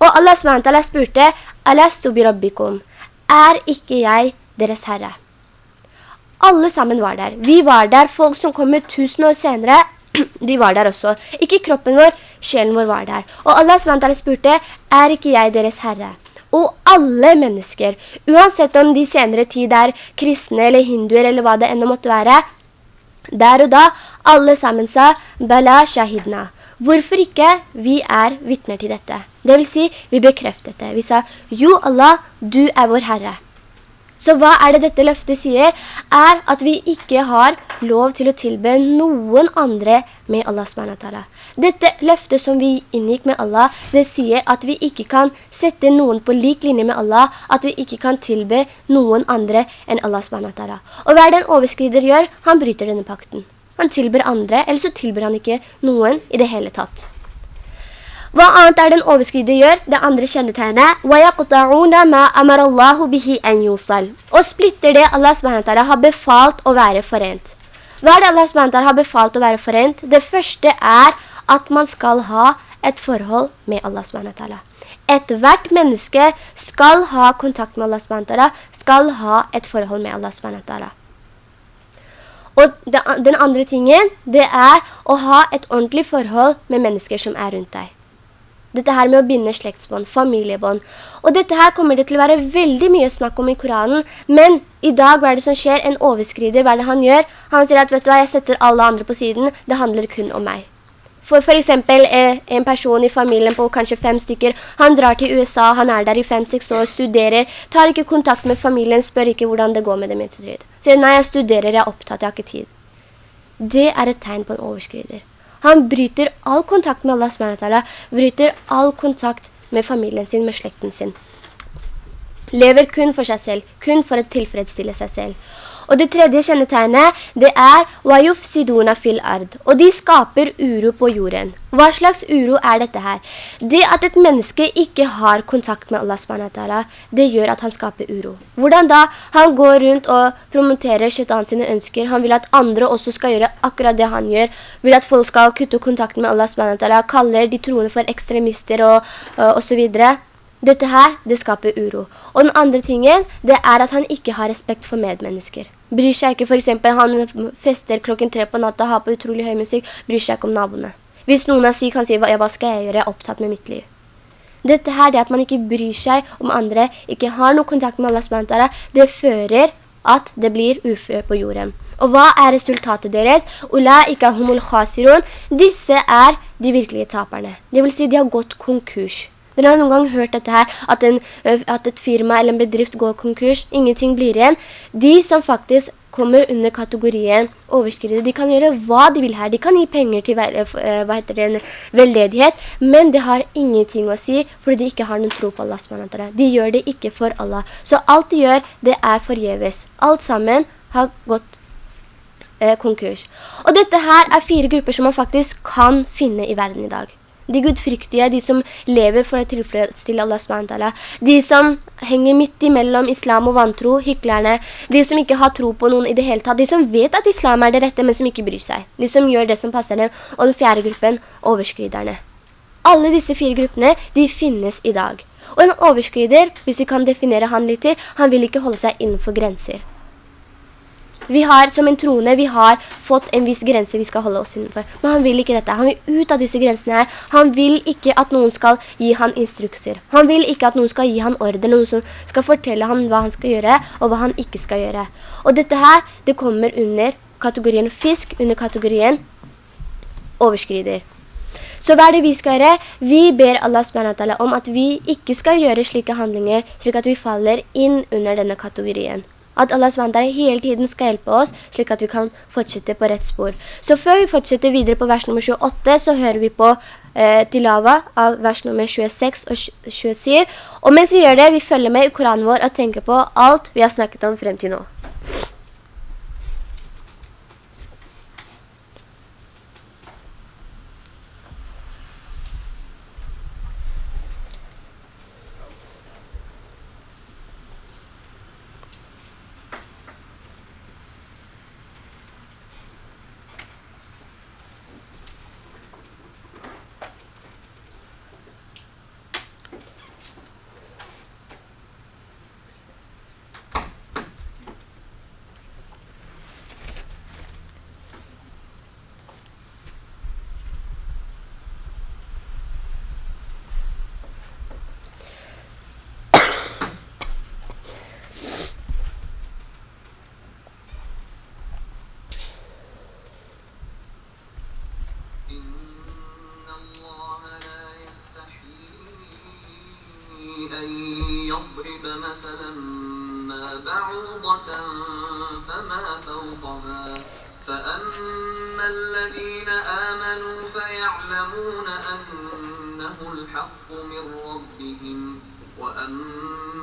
Og Allah SWT spurte, «Alastu bi rabbikum?» Er ikke jeg deres herre? Alle sammen var der. Vi var der. Folk som kommer tusen år senere, de var der også. Ikke kroppen vår, sjelen vår var der. Og Allah SWT spurte, er ikke jeg deres herre? Og alle mennesker, uansett om de senere tid er kristne eller hinduer eller hva det enda måtte være, der og da, alle sammen sa, Bala shahidna. Hvorfor ikke? Vi er vittner til dette. Det vil si, vi bekreftet det. Vi sa, jo Allah, du er vår Herre. Så hva er det dette løftet sier? Er at vi ikke har lov til å tilbe noen andre med Allah SWT. Dette løftet som vi inngikk med Allah, det sier at vi ikke kan sette noen på lik linje med Allah, at vi ikke kan tilbe noen andre enn Allah SWT. Og hva er det en overskrider gjør? Han bryter denne pakten. Han tilber andre, eller så tilber han ikke noen i det hele tatt. Hva annet er den overskrider gjør? Det andre kjennetegnet. وَيَقْطَعُونَ مَا أَمَرَ اللَّهُ بِهِ أَنْ يُوصَلْ Og splitter det Allah SWT har befalt å være forent. Hva er det Allah SWT har befalt å være forent? Det første er at man skal ha et forhold med Allah SWT. Et hvert menneske skal ha kontakt med Allah SWT, skal ha et forhold med Allah SWT. Og den andre tingen, det er å ha et ordentlig forhold med mennesker som er rundt deg. Dette her med å binde slektsbånd, familiebånd. Og dette her kommer det til å være veldig mye snakk om i Koranen, men i dag, hva er det som skjer? En overskrider, hva er det han gjør? Han sier at, vet du hva, jeg setter alle andre på siden, det handler kun om meg. For for eksempel eh, en person i familien på kanskje fem stykker, han drar til USA, han er der i fem-seks år, studerer, tar ikke kontakt med familien, spør ikke hvordan det går med dem i tid. Sier, nei, jeg studerer, jeg er opptatt, jeg har ikke tid. Det er et tegn på en overskrider. Han bryter all kontakt med Allah SWT, bryter all kontakt med familien sin, med slekten sin. Lever kun for seg selv, kun for å tilfredsstille seg selv. Og det tredje kjennetegnet, det er «Wayufsiduna fil ard», og de skaper uro på jorden. Hva slags uro er dette her? Det at et menneske ikke har kontakt med Allah SWT, det gjør at han skaper uro. Hvordan da? Han går rundt og promoterer shaitan sine ønsker. Han vil at andre også skal gjøre akkurat det han gjør. Vil at folk skal kutte kontakten med Allah SWT, kaller de troende for ekstremister og, og, og så videre. Dette her, det skaper uro. Og den andre tingen, det er at han ikke har respekt for medmennesker. Bryr seg ikke, for eksempel, han fester klokken tre på natta, har på utrolig høy musikk, bryr seg ikke om naboene. Hvis noen er syk, han sier, hva skal jeg gjøre? Jeg er opptatt med mitt liv. Dette her, det at man ikke bryr seg om andre, ikke har noen kontakt med Allah SWT, det fører at det blir ufør på jorden. Og hva er resultatet deres? Ulaika humul khasirun. Disse er de virkelige taperne. Det vil si, de har gått konkurs. Dere har noen gang hørt dette her, at, en, at et firma eller en bedrift går konkurs, ingenting blir igjen. De som faktisk kommer under kategorien overskridde. de kan gjøre hva de vil her. De kan gi penger til det, veldedighet, men det har ingenting å si, fordi de ikke har noen tro på Allah. De gjør det ikke for Allah. Så alt de gjør, det er forgjeves. Alt sammen har gått konkurs. Og dette her er fire grupper som man faktisk kan finne i verden i dag. De gudfryktige, de som lever for å tilfredsstille Allah SWT. De som henger midt imellom islam og vantro, hyklerne. De som ikke har tro på noen i det hele tatt. De som vet at islam er det rette, men som ikke bryr seg. De som gjør det som passer dem. Og den fjerde gruppen, overskriderne. Alle disse fire gruppene, de finnes i dag. Og en overskrider, hvis vi kan definere han litt til, han vil ikke holde seg innenfor grenser. Vi har som en trone, vi har fått en viss grense vi skal holde oss innenfor. Men han vil ikke dette. Han vil ut av disse grensene her. Han vil ikke at noen skal gi han instrukser. Han vil ikke at noen skal gi han orden, noen som skal fortelle ham hva han skal gjøre, og hva han ikke skal gjøre. Og dette her, det kommer under kategorien fisk, under kategorien overskrider. Så hva er det vi skal gjøre? Vi ber Allah om at vi ikke skal gjøre slike handlinger, slik at vi faller inn under denne kategorien at Allah SWT hele tiden skal hjelpe oss, slik at vi kan fortsette på rett spor. Så før vi fortsetter videre på vers nummer 28, så hører vi på eh, Tilava av vers nummer 26 og 27. Og mens vi gjør det, vi følger med i Koranen vår og tenker på alt vi har snakket om frem til nå.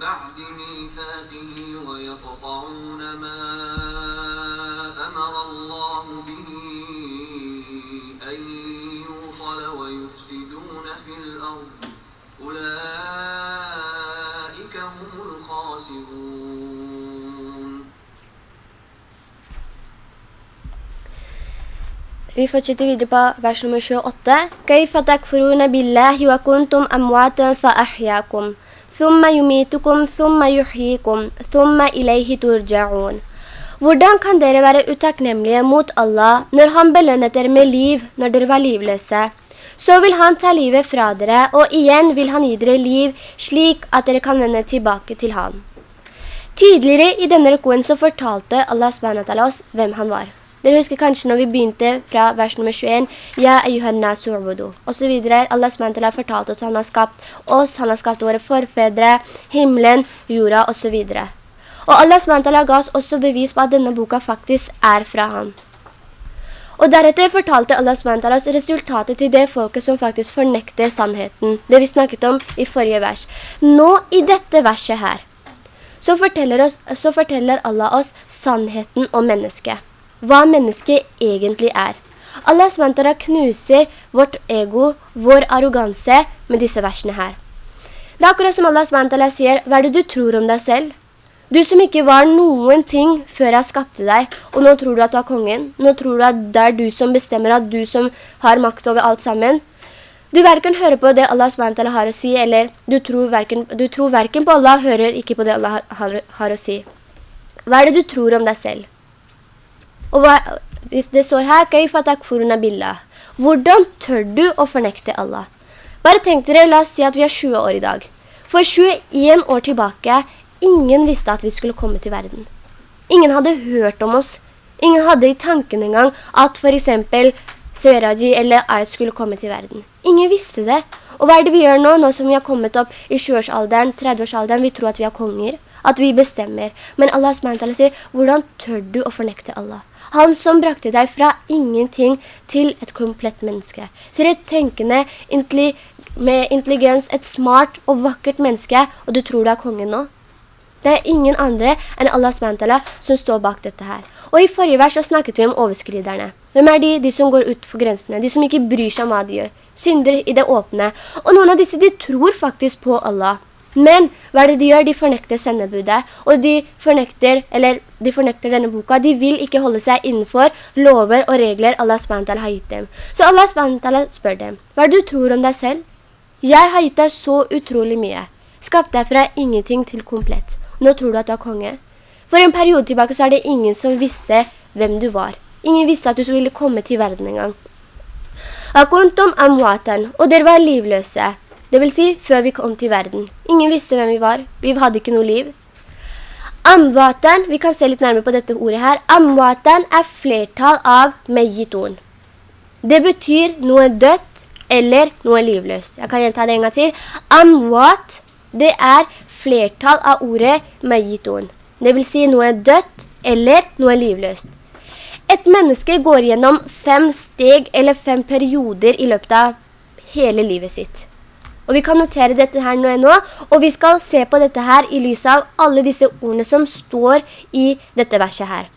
بعد ميثاقه ويقطعون ما أمر الله به أن يوصل ويفسدون في الأرض. أولئك هم الخاسرون. Vi fortsetter videre på vers nummer 28. كيف تكفرون بالله وكنتم أمواتا فأحياكم؟ ثُمَّ yumitukum, ثُمَّ yuhyikum, ثُمَّ إِلَيْهِ تُرْجَعُونَ Hvordan kan dere være utaknemlige mot Allah når han belønnet dere med liv når dere var livløse? Så vil han ta livet fra dere, og igjen vil han gi dere liv slik at dere kan vende tilbake til han. Tidligere i denne rekoen så fortalte Allah SWT oss hvem han var. Dere husker kanskje når vi begynte fra vers nummer 21, «Ja, ayyuhanna su'budu», og så videre. Allah SWT har fortalt at han har skapt oss, han har skapt våre forfedre, himmelen, jorda, og så videre. Og Allah SWT ga oss også bevis på at denne boka faktisk er fra han. Og deretter fortalte Allah SWT resultatet til det folket som faktisk fornekter sannheten. Det vi snakket om i forrige vers. Nå i dette verset her, så forteller, oss, så forteller Allah oss sannheten om mennesket hva mennesket egentlig er. Allah SWT knuser vårt ego, vår arroganse med disse versene her. Det er akkurat som Allah SWT sier, hva er det du tror om deg selv? Du som ikke var noen ting før jeg skapte deg, og nå tror du at du er kongen. Nå tror du at det er du som bestemmer, at du som har makt over alt sammen. Du hverken hører på det Allah SWT har å si, eller du tror, hverken, du tror hverken på Allah, hører ikke på det Allah har, har, å si. Hva er det du tror om deg selv? Og hva, det står her, «Kaifa takfuruna billah». Hvordan tør du å fornekte Allah? Bare tenk dere, la oss si at vi er 20 år i dag. For 21 år tilbake, ingen visste at vi skulle komme til verden. Ingen hadde hørt om oss Ingen hadde i tanken engang at for eksempel Søraji eller Ayat skulle komme til verden. Ingen visste det. Og hva er det vi gjør nå, nå som vi har kommet opp i 20-årsalderen, 30-årsalderen, vi tror at vi er konger, at vi bestemmer. Men Allah sier, hvordan tør du å fornekte Allah? Han som brakte deg fra ingenting til et komplett menneske. Til et tenkende, med intelligens, et smart og vakkert menneske, og du tror du er kongen nå? Det er ingen andre enn Allah SWT som står bak dette her. Og i forrige vers så snakket vi om overskriderne. Hvem er de? De som går ut for grensene. De som ikke bryr seg om hva de gjør. Synder i det åpne. Og noen av disse, de tror faktisk på Allah. Men hva er det de gjør? De fornekter sendebudet, og de fornekter, eller de fornekter denne boka. De vil ikke holde seg innenfor lover og regler Allah SWT har gitt dem. Så Allah SWT spør dem, hva er det du tror om deg selv? Jeg har gitt deg så utrolig mye. Skapt deg fra ingenting til komplett. Nå tror du at du er konge. For en periode tilbake så er det ingen som visste hvem du var. Ingen visste at du ville komme til verden en gang. Akuntum amwatan, og dere var livløse. Det vil si, før vi kom til verden. Ingen visste hvem vi var. Vi hadde ikke noe liv. Amwatan, vi kan se litt nærmere på dette ordet her. Amwatan er flertall av megiton. Det betyr noe dødt eller noe livløst. Jeg kan gjenta det en gang til. Amwat, det er flertall av ordet megiton. Det vil si noe dødt eller noe livløst. Et menneske går gjennom fem steg eller fem perioder i løpet av hele livet sitt. Og vi kan notere dette her nå, og vi skal se på dette her i lyset av alle disse ordene som står i dette verset her.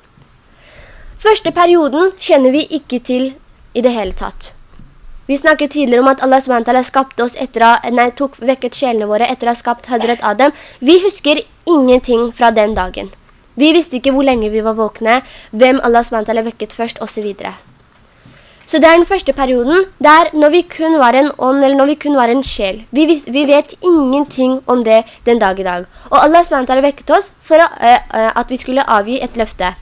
Første perioden kjenner vi ikke til i det hele tatt. Vi snakket tidligere om at Allah SWT skapte oss etter å, nei, tok vekket sjelene våre etter å ha skapt Hadret Adam. Vi husker ingenting fra den dagen. Vi visste ikke hvor lenge vi var våkne, hvem Allah SWT vekket først, og så videre. Så det er den første perioden, der når vi kun var en ånd, eller når vi kun var en sjel. Vi, vi vet ingenting om det den dag i dag. Og Allah SWT vekket oss for å, uh, at vi skulle avgi et løfte.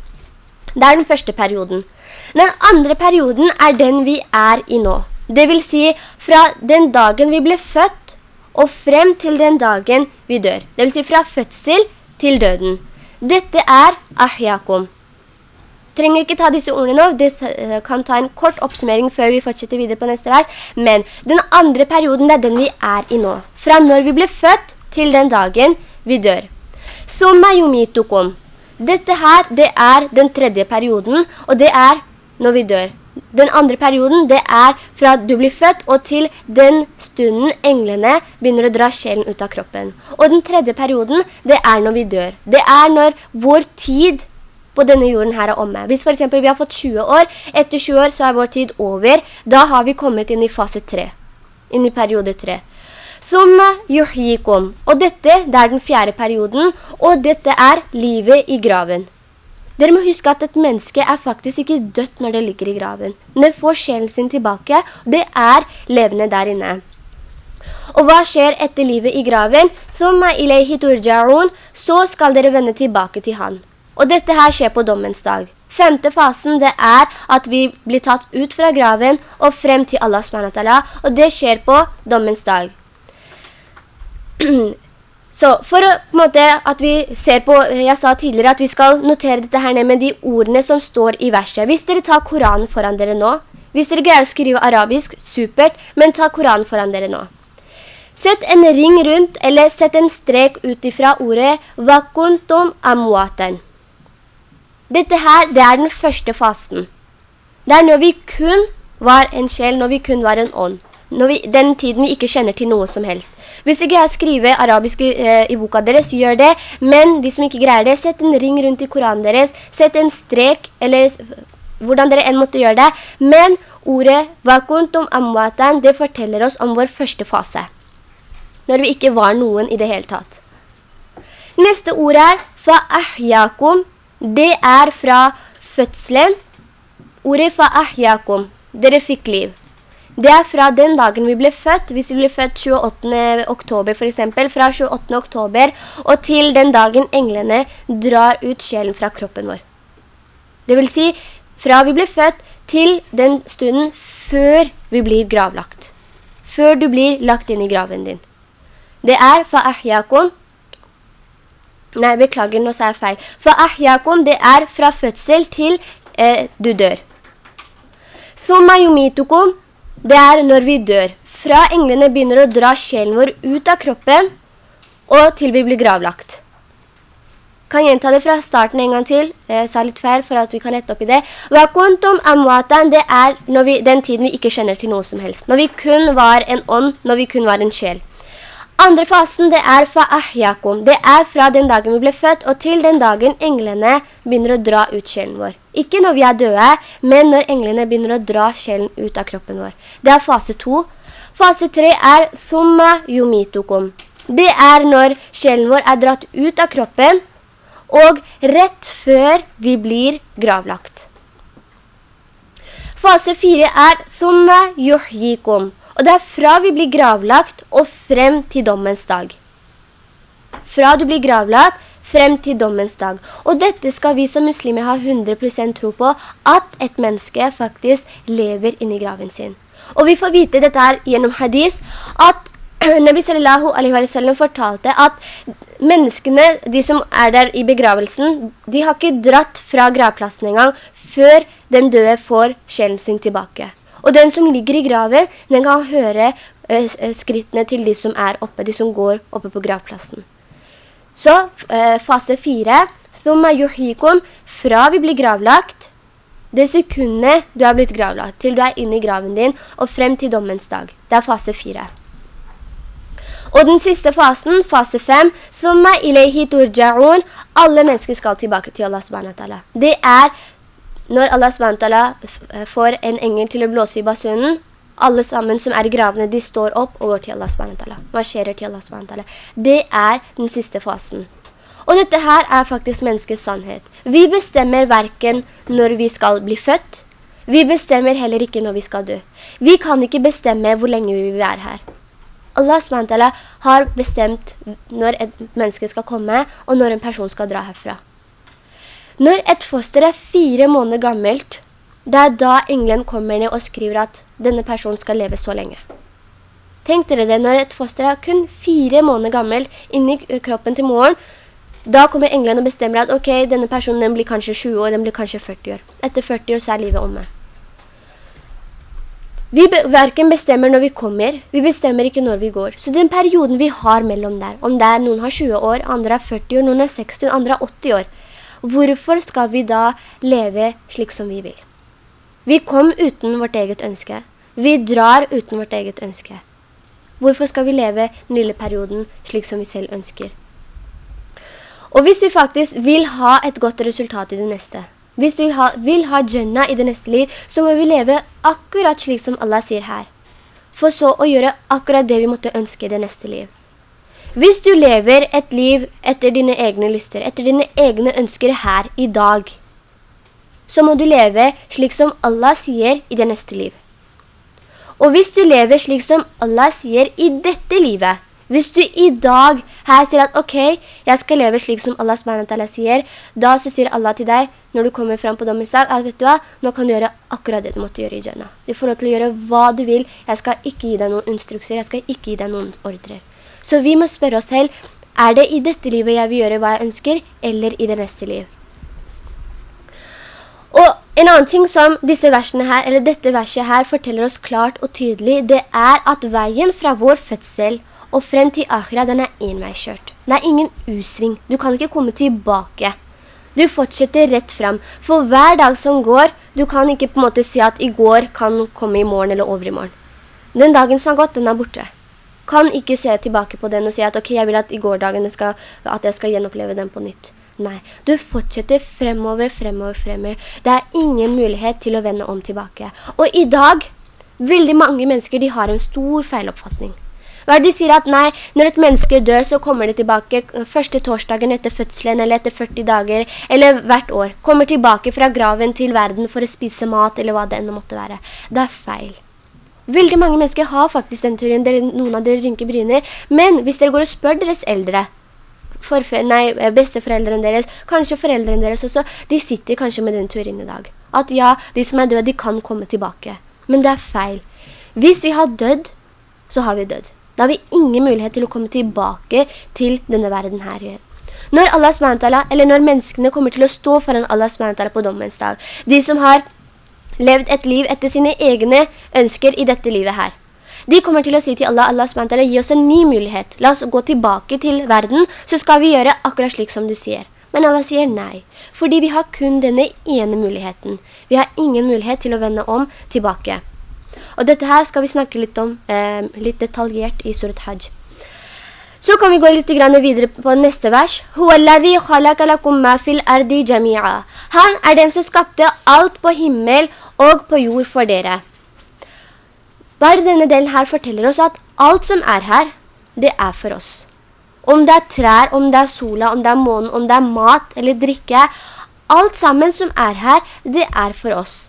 Det er den første perioden. Den andre perioden er den vi er i nå. Det vil si fra den dagen vi ble født og frem til den dagen vi dør. Det vil si fra fødsel til døden. Dette er ahyakum. Trenger ikke ta disse ordene nå, det eh, kan ta en kort oppsummering før vi fortsetter videre på neste vers. Men den andre perioden er den vi er i nå. Fra når vi ble født til den dagen vi dør. Summa yumitukum. Dette her, det er den tredje perioden, og det er når vi dør. Den andre perioden, det er fra du blir født og til den stunden englene begynner å dra sjelen ut av kroppen. Og den tredje perioden, det er når vi dør. Det er når vår tid på denne jorden her er omme. Hvis for eksempel vi har fått 20 år, etter 20 år så er vår tid over, da har vi kommet inn i fase 3, inn i periode 3. Summa yuhyikum. Og dette, det er den fjerde perioden, og dette er livet i graven. Dere må huske at et menneske er faktisk ikke dødt når det ligger i graven. Men det får sjelen sin tilbake, og det er levende der inne. Og hva skjer etter livet i graven? Så skal dere vende tilbake til han. Og dette her skjer på dommens dag. Femte fasen det er at vi blir tatt ut fra graven og frem til Allah SWT, og det skjer på dommens dag. Så for å, på en måte, at vi ser på, jeg sa tidligere at vi skal notere dette her ned med de ordene som står i verset. Hvis dere tar Koranen foran dere nå, hvis dere greier å skrive arabisk, supert, men ta Koranen foran dere nå. Sett en ring rundt, eller sett en strek ut ifra ordet «Vakuntum amwaten». Dette her, det er den første fasen. Det er når vi kun var en sjel, når vi kun var en ånd. Vi, den tiden vi ikke kjenner til noe som helst. Hvis ikke jeg skriver arabisk eh, i boka deres, gjør det. Men de som ikke greier det, sett en ring rundt i Koranen deres. Sett en strek, eller hvordan dere enn måtte gjøre det. Men ordet «vakuntum amwatan» det forteller oss om vår første fase. Når vi ikke var noen i det hele tatt. Neste ord er «fa'ahyakum». Det er fra fødselen. Ordet «fa'ahyakum». Dere fikk liv. Det er fra den dagen vi ble født, hvis vi ble født 28. oktober for eksempel, fra 28. oktober og til den dagen englene drar ut sjelen fra kroppen vår. Det vil si, fra vi ble født til den stunden før vi blir gravlagt. Før du blir lagt inn i graven din. Det er fa'ahyakum. Nei, beklager, nå sa jeg feil. For ahyakum, det er fra fødsel til eh, du dør. Thumma yumitukum, det er når vi dør. Fra englene begynner å dra sjelen vår ut av kroppen, og til vi blir gravlagt. Kan gjenta det fra starten en gang til? Jeg sa litt feil for at vi kan rette opp i det. Vakuntum amwatan, det er vi, den tiden vi ikke kjenner til noe som helst. Når vi kun var en ånd, når vi kun var en sjel. Andre fasen, det er fa'ahyakum. Det er fra den dagen vi ble født, og til den dagen englene begynner å dra ut sjelen vår. Ikke når vi er døde, men når englene begynner å dra sjelen ut av kroppen vår. Det er fase 2. Fase 3 er thumma yumitukum. Det er når sjelen vår er dratt ut av kroppen, og rett før vi blir gravlagt. Fase 4 er «Thumma yuhyikum», og det er fra vi blir gravlagt og frem til dommens dag. Fra du blir gravlagt, frem til dommens dag. Og dette skal vi som muslimer ha 100% tro på, at et menneske faktisk lever inni graven sin. Og vi får vite dette her gjennom hadis, at Nabi sallallahu alaihi wa sallam fortalte at menneskene, de som er der i begravelsen, de har ikke dratt fra gravplassen engang før den døde får sjelen sin tilbake. Og den som ligger i graven, den kan høre eh, eh, skrittene til de som er oppe, de som går oppe på gravplassen. Så eh, fase 4, Thumma yuhikum, fra vi blir gravlagt, det sekundet du har blitt gravlagt, til du er inne i graven din, og frem til dommens dag. Det er fase 4. Og den siste fasen, fase 5, «Thumma ilayhi turja'un», alle mennesker skal tilbake til Allah subhanahu Det er når Allah SWT får en engel til å blåse i basunen, alle sammen som er i gravene, de står opp og går til Allah SWT. marsjerer til Allah SWT. Det er den siste fasen. Og dette her er faktisk menneskets sannhet. Vi bestemmer hverken når vi skal bli født, vi bestemmer heller ikke når vi skal dø. Vi kan ikke bestemme hvor lenge vi vil være her. Allah SWT har bestemt når et menneske skal komme, og når en person skal dra herfra. Når et foster er fire måneder gammelt, det er da englen kommer ned og skriver at denne personen skal leve så lenge. Tenk dere det, når et foster er kun fire måneder gammelt inni kroppen til moren, da kommer englen og bestemmer at ok, denne personen blir kanskje 20 år, den blir kanskje 40 år. Etter 40 år så er livet omme. Vi hverken bestemmer når vi kommer, vi bestemmer ikke når vi går. Så den perioden vi har mellom der, om det er noen har 20 år, andre er 40 år, noen er 60 år, andre er 80 år, hvorfor skal vi da leve slik som vi vil? Vi kom uten vårt eget ønske. Vi drar uten vårt eget ønske. Hvorfor skal vi leve den lille perioden slik som vi selv ønsker? Og hvis vi faktisk vil ha et godt resultat i det neste, hvis vi vil ha Jannah i det neste liv, så må vi leve akkurat slik som Allah sier her. For så å gjøre akkurat det vi måtte ønske i det neste liv. Hvis du lever et liv etter dine egne lyster, etter dine egne ønsker her i dag, så må du leve slik som Allah sier i det neste liv. Og hvis du lever slik som Allah sier i dette livet, hvis du i dag her sier at ok, jeg skal leve slik som Allah SWT sier, da så sier Allah til deg, når du kommer frem på dommens dag, at vet du hva, nå kan du gjøre akkurat det du måtte gjøre i Jannah. Du får lov til å gjøre hva du vil. Jeg skal ikke gi deg noen instrukser, jeg skal ikke gi deg noen ordrer. Så vi må spørre oss selv, er det i dette livet jeg vil gjøre hva jeg ønsker, eller i det neste liv? Og en annen ting som disse versene her, eller dette verset her forteller oss klart og tydelig, det er at veien fra vår fødsel og frem til akhira, den er enveiskjørt. Det er ingen usving. Du kan ikke komme tilbake. Du fortsetter rett frem. For hver dag som går, du kan ikke på en måte si at i går kan komme i morgen eller over i morgen. Den dagen som har gått, den er borte. Kan ikke se tilbake på den og si at ok, jeg vil at i gårdagen skal, at jeg skal gjenoppleve den på nytt. Nei, du fortsetter fremover, fremover, fremover. Det er ingen mulighet til å vende om tilbake. Og i dag, veldig mange mennesker, de har en stor feiloppfatning. Hva er det de sier at nei, når et menneske dør, så kommer det tilbake første torsdagen etter fødselen, eller etter 40 dager, eller hvert år. Kommer tilbake fra graven til verden for å spise mat, eller hva det enda måtte være. Det er feil. Veldig mange mennesker har faktisk den teorien, noen av dere rynker bryner, men hvis dere går og spør deres eldre, nei, besteforeldrene deres, kanskje foreldrene deres også, de sitter kanskje med den teorien i dag. At ja, de som er døde, de kan komme tilbake. Men det er feil. Hvis vi har dødd, så har vi dødd. Da har vi ingen mulighet til å komme tilbake til denne verden her. Når Allah SWT, eller når menneskene kommer til å stå foran Allah SWT på dommens dag. De som har levd et liv etter sine egne ønsker i dette livet her. De kommer til å si til Allah, Allah SWT, gi oss en ny mulighet. La oss gå tilbake til verden, så skal vi gjøre akkurat slik som du sier. Men Allah sier nei, fordi vi har kun denne ene muligheten. Vi har ingen mulighet til å vende om tilbake. Og dette her skal vi snakke litt om, eh, litt detaljert i Surat Hajj. Så kan vi gå litt videre på neste vers. Han er den som skapte alt på himmel og på jord for dere. Er denne delen her forteller oss? At alt som er her, det er for oss. Om det er trær, om det er sola, om det er månen, om det er mat eller drikke, alt sammen som er her, det er for oss.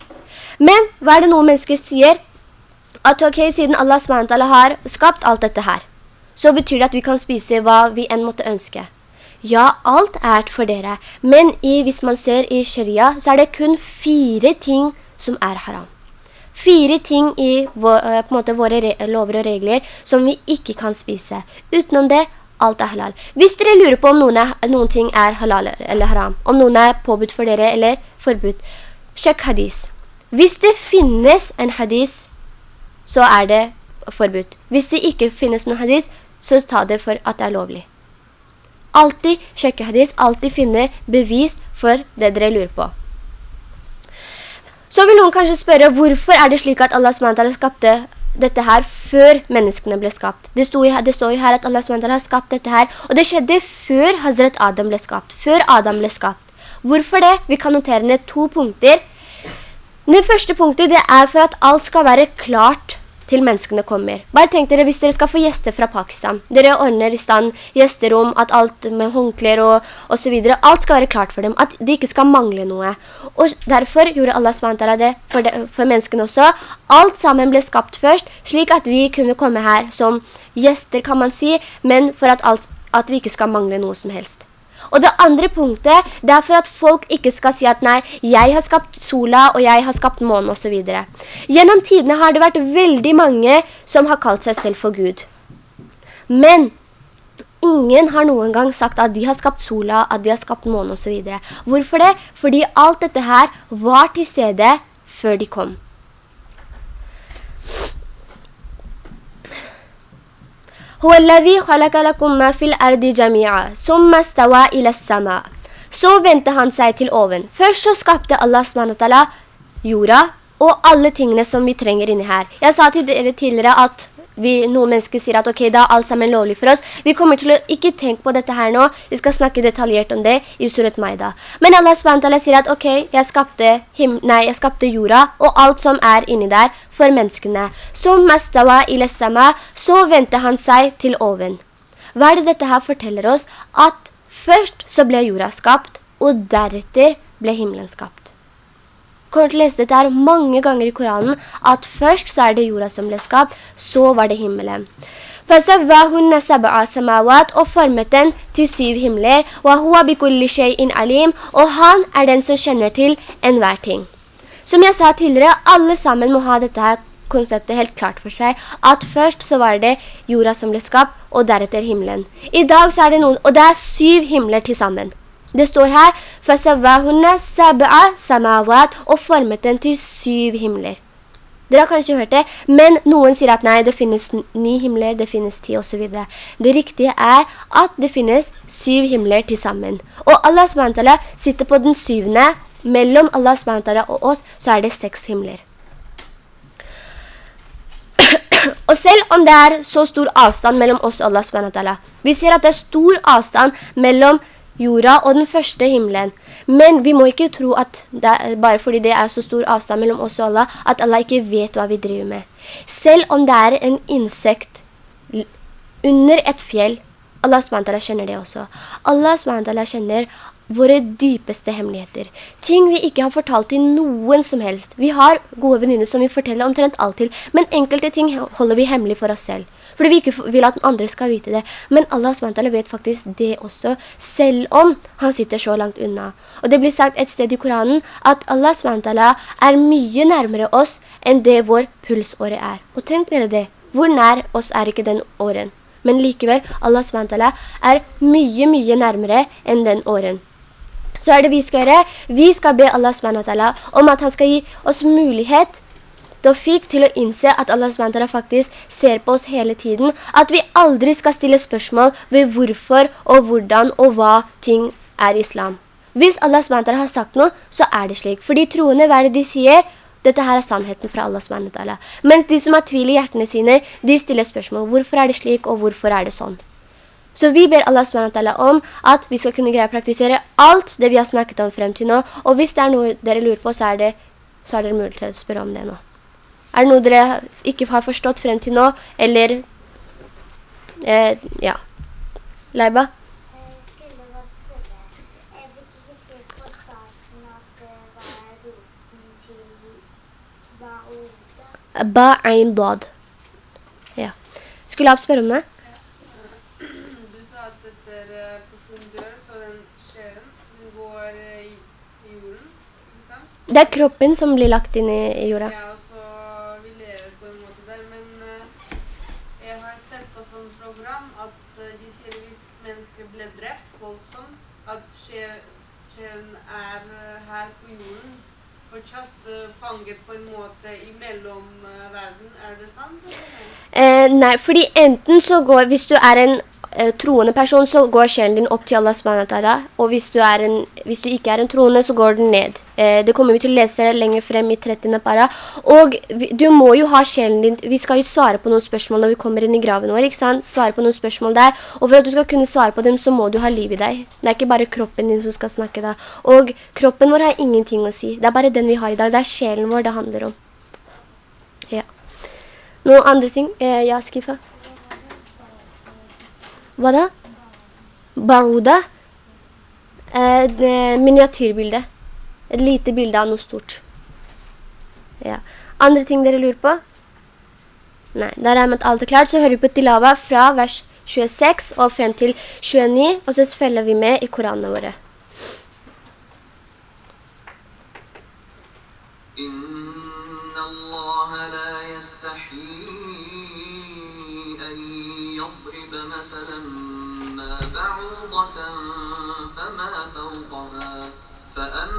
Men hva er det noen mennesker sier? At ok, siden Allah SWT har skapt alt dette her, så betyr det at vi kan spise hva vi enn måtte ønske. Ja, alt er for dere, men i, hvis man ser i sharia, så er det kun fire ting som er haram. Fire ting i eh, måte, våre lover og regler som vi ikke kan spise. Utenom det, alt er halal. Hvis dere lurer på om noen, er, noen ting er halal eller haram, om noen er påbudt for dere eller forbudt, sjekk hadis. Hvis det finnes en hadis så er det forbudt. Hvis det ikke finnes noen hadis, så ta det for at det er lovlig. Altid sjekke hadis, alltid finne bevis for det dere lurer på. Så vil noen kanskje spørre, hvorfor er det slik at Allah SWT skapte dette her før menneskene ble skapt? Det, står jo her at Allah SWT har skapt dette her, og det skjedde før Hazret Adam ble skapt, før Adam ble skapt. Hvorfor det? Vi kan notere ned to punkter. Det første punktet det er for at alt skal være klart til menneskene kommer. Bare tenk dere hvis dere skal få gjester fra Pakistan. Dere ordner i stand gjesterom, at alt med håndklær og, og så videre, alt skal være klart for dem, at de ikke skal mangle noe. Og derfor gjorde Allah SWT det for, det for menneskene også. Alt sammen ble skapt først, slik at vi kunne komme her som gjester kan man si, men for at, alt, at vi ikke skal mangle noe som helst. Og det andre punktet, det er for at folk ikke skal si at nei, jeg har skapt sola, og jeg har skapt månen, og så videre. Gjennom tidene har det vært veldig mange som har kalt seg selv for Gud. Men ingen har noen gang sagt at de har skapt sola, at de har skapt månen, og så videre. Hvorfor det? Fordi alt dette her var til stede før de kom. هو الذي خلق لكم ما في الأرض جميعا ثم استوى إلى السماء Så ventet han seg til oven. Først så skapte Allah SWT jorda og alle tingene som vi trenger inni her. Jeg sa til dere tidligere at vi, noen mennesker sier at ok, da er alt sammen lovlig for oss. Vi kommer til å ikke tenke på dette her nå. Vi skal snakke detaljert om det i Surat Maida. Men Allah SWT sier at ok, jeg skapte, nei, jeg skapte jorda og alt som er inni der for menneskene. Så mastawa ilesama, så ventet han seg til oven. Hva er det dette her forteller oss? At først så ble jorda skapt, og deretter ble himmelen skapt kommer til å lese dette her mange ganger i Koranen, at først så er det jorda som ble skapt, så var det himmelen. Og formet den til syv himler, og han er den som kjenner til enhver ting. Som jeg sa tidligere, alle sammen må ha dette her konseptet helt klart for seg, at først så var det jorda som ble skapt, og deretter himmelen. I dag så er det noen, og det er syv himler til sammen. Det står her, og formet den til syv himler. Dere har kanskje hørt det, men noen sier at nei, det finnes ni himler, det finnes ti og så videre. Det riktige er at det finnes syv himler til sammen. Og Allah SWT sitter på den syvende. Mellom Allah SWT og oss så er det seks himler. Og selv om det er så stor avstand mellom oss og Allah SWT, vi ser at det er stor avstand mellom jorda og den første himmelen. Men vi må ikke tro at er, bare fordi det er så stor avstand mellom oss og Allah, at Allah ikke vet hva vi driver med. Selv om det er en insekt under et fjell, Allah SWT kjenner det også. Allah SWT kjenner våre dypeste hemmeligheter. Ting vi ikke har fortalt til noen som helst. Vi har gode venninner som vi forteller omtrent alt til, men enkelte ting holder vi hemmelig for oss selv fordi vi ikke vil at andre skal vite det. Men Allah SWT vet faktisk det også, selv om han sitter så langt unna. Og det blir sagt et sted i Koranen at Allah SWT er mye nærmere oss enn det vår pulsåre er. Og tenk dere det, hvor nær oss er ikke den åren? Men likevel, Allah SWT er mye, mye nærmere enn den åren. Så er det vi skal gjøre. Vi skal be Allah SWT om at han skal gi oss mulighet fikk til å innse at Allah SWT faktisk ser på oss hele tiden, at vi aldri skal stille spørsmål ved hvorfor og hvordan og hva ting er islam. Hvis Allah SWT har sagt noe, så er det slik. Fordi troende, hva er det de sier? Dette her er sannheten fra Allah SWT. Mens de som har tvil i hjertene sine, de stiller spørsmål. Hvorfor er det slik, og hvorfor er det sånn? Så vi ber Allah SWT om at vi skal kunne greie å praktisere alt det vi har snakket om frem til nå. Og hvis det er noe dere lurer på, så er det, så er det mulig til å spørre om det nå. Er det noe dere ikke har forstått frem til nå, eller, eh, ja. Leiba? Ba ein dad. Ja. Skulle jeg spørre om det? Du sa at etter eh, personen dør, så den sjelen, den går eh, i jorden, ikke sant? Det er kroppen som blir lagt inn i, jorda. Ja, og så vi lever på en måte der, men uh, jeg har sett på sånn program at uh, de hvis mennesker ble drept voldsomt, at sjelen er uh, her på jorden, fortsatt uh, fanget på en måte i mellomverden. Er det sant? Eh, nei, fordi enten så går, hvis du er en eh, troende person, så går sjelen din opp til Allah SWT, og hvis du, en, hvis du, ikke er en troende, så går den ned. Eh, det kommer vi til å lese lenger frem i 30. para. Og du må jo ha sjelen din, vi skal jo svare på noen spørsmål når vi kommer inn i graven vår, ikke sant? Svare på noen spørsmål der, og for at du skal kunne svare på dem, så må du ha liv i deg. Det er ikke bare kroppen din som skal snakke da. Og kroppen vår har ingenting å si. Det er bare den vi har i dag. Det er sjelen vår det handler om. Ja. Noen andre ting? Eh, ja, Skifa? Hva da? Baruda. Et miniatyrbilde. Et lite bilde av noe stort. Ja. Andre ting dere lurer på? Nei, der er med alt er klart. Så hører vi på Tilava fra vers 26 og frem til 29, og så følger vi med i Koranene våre. Inna Allah la yastahi مثلا ما بعوضة فما فوقها فأما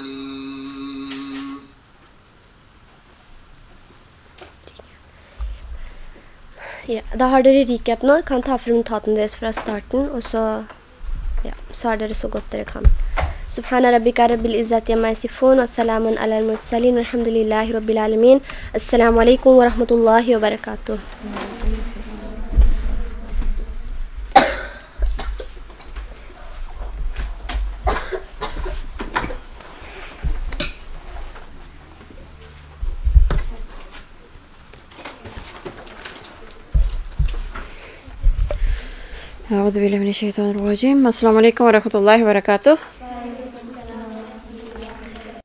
عليم Ja, da har dere recap nå. Kan ta frem notatene deres fra starten, og så, ja, så har dere så godt dere kan. سبحان ربك رب العزة عما يصفون وسلام على المرسلين والحمد لله رب العالمين السلام عليكم ورحمة الله وبركاته اعوذ باللہ من الشیطان الرجیم السلام علیکم ورحمۃ اللہ وبرکاتہ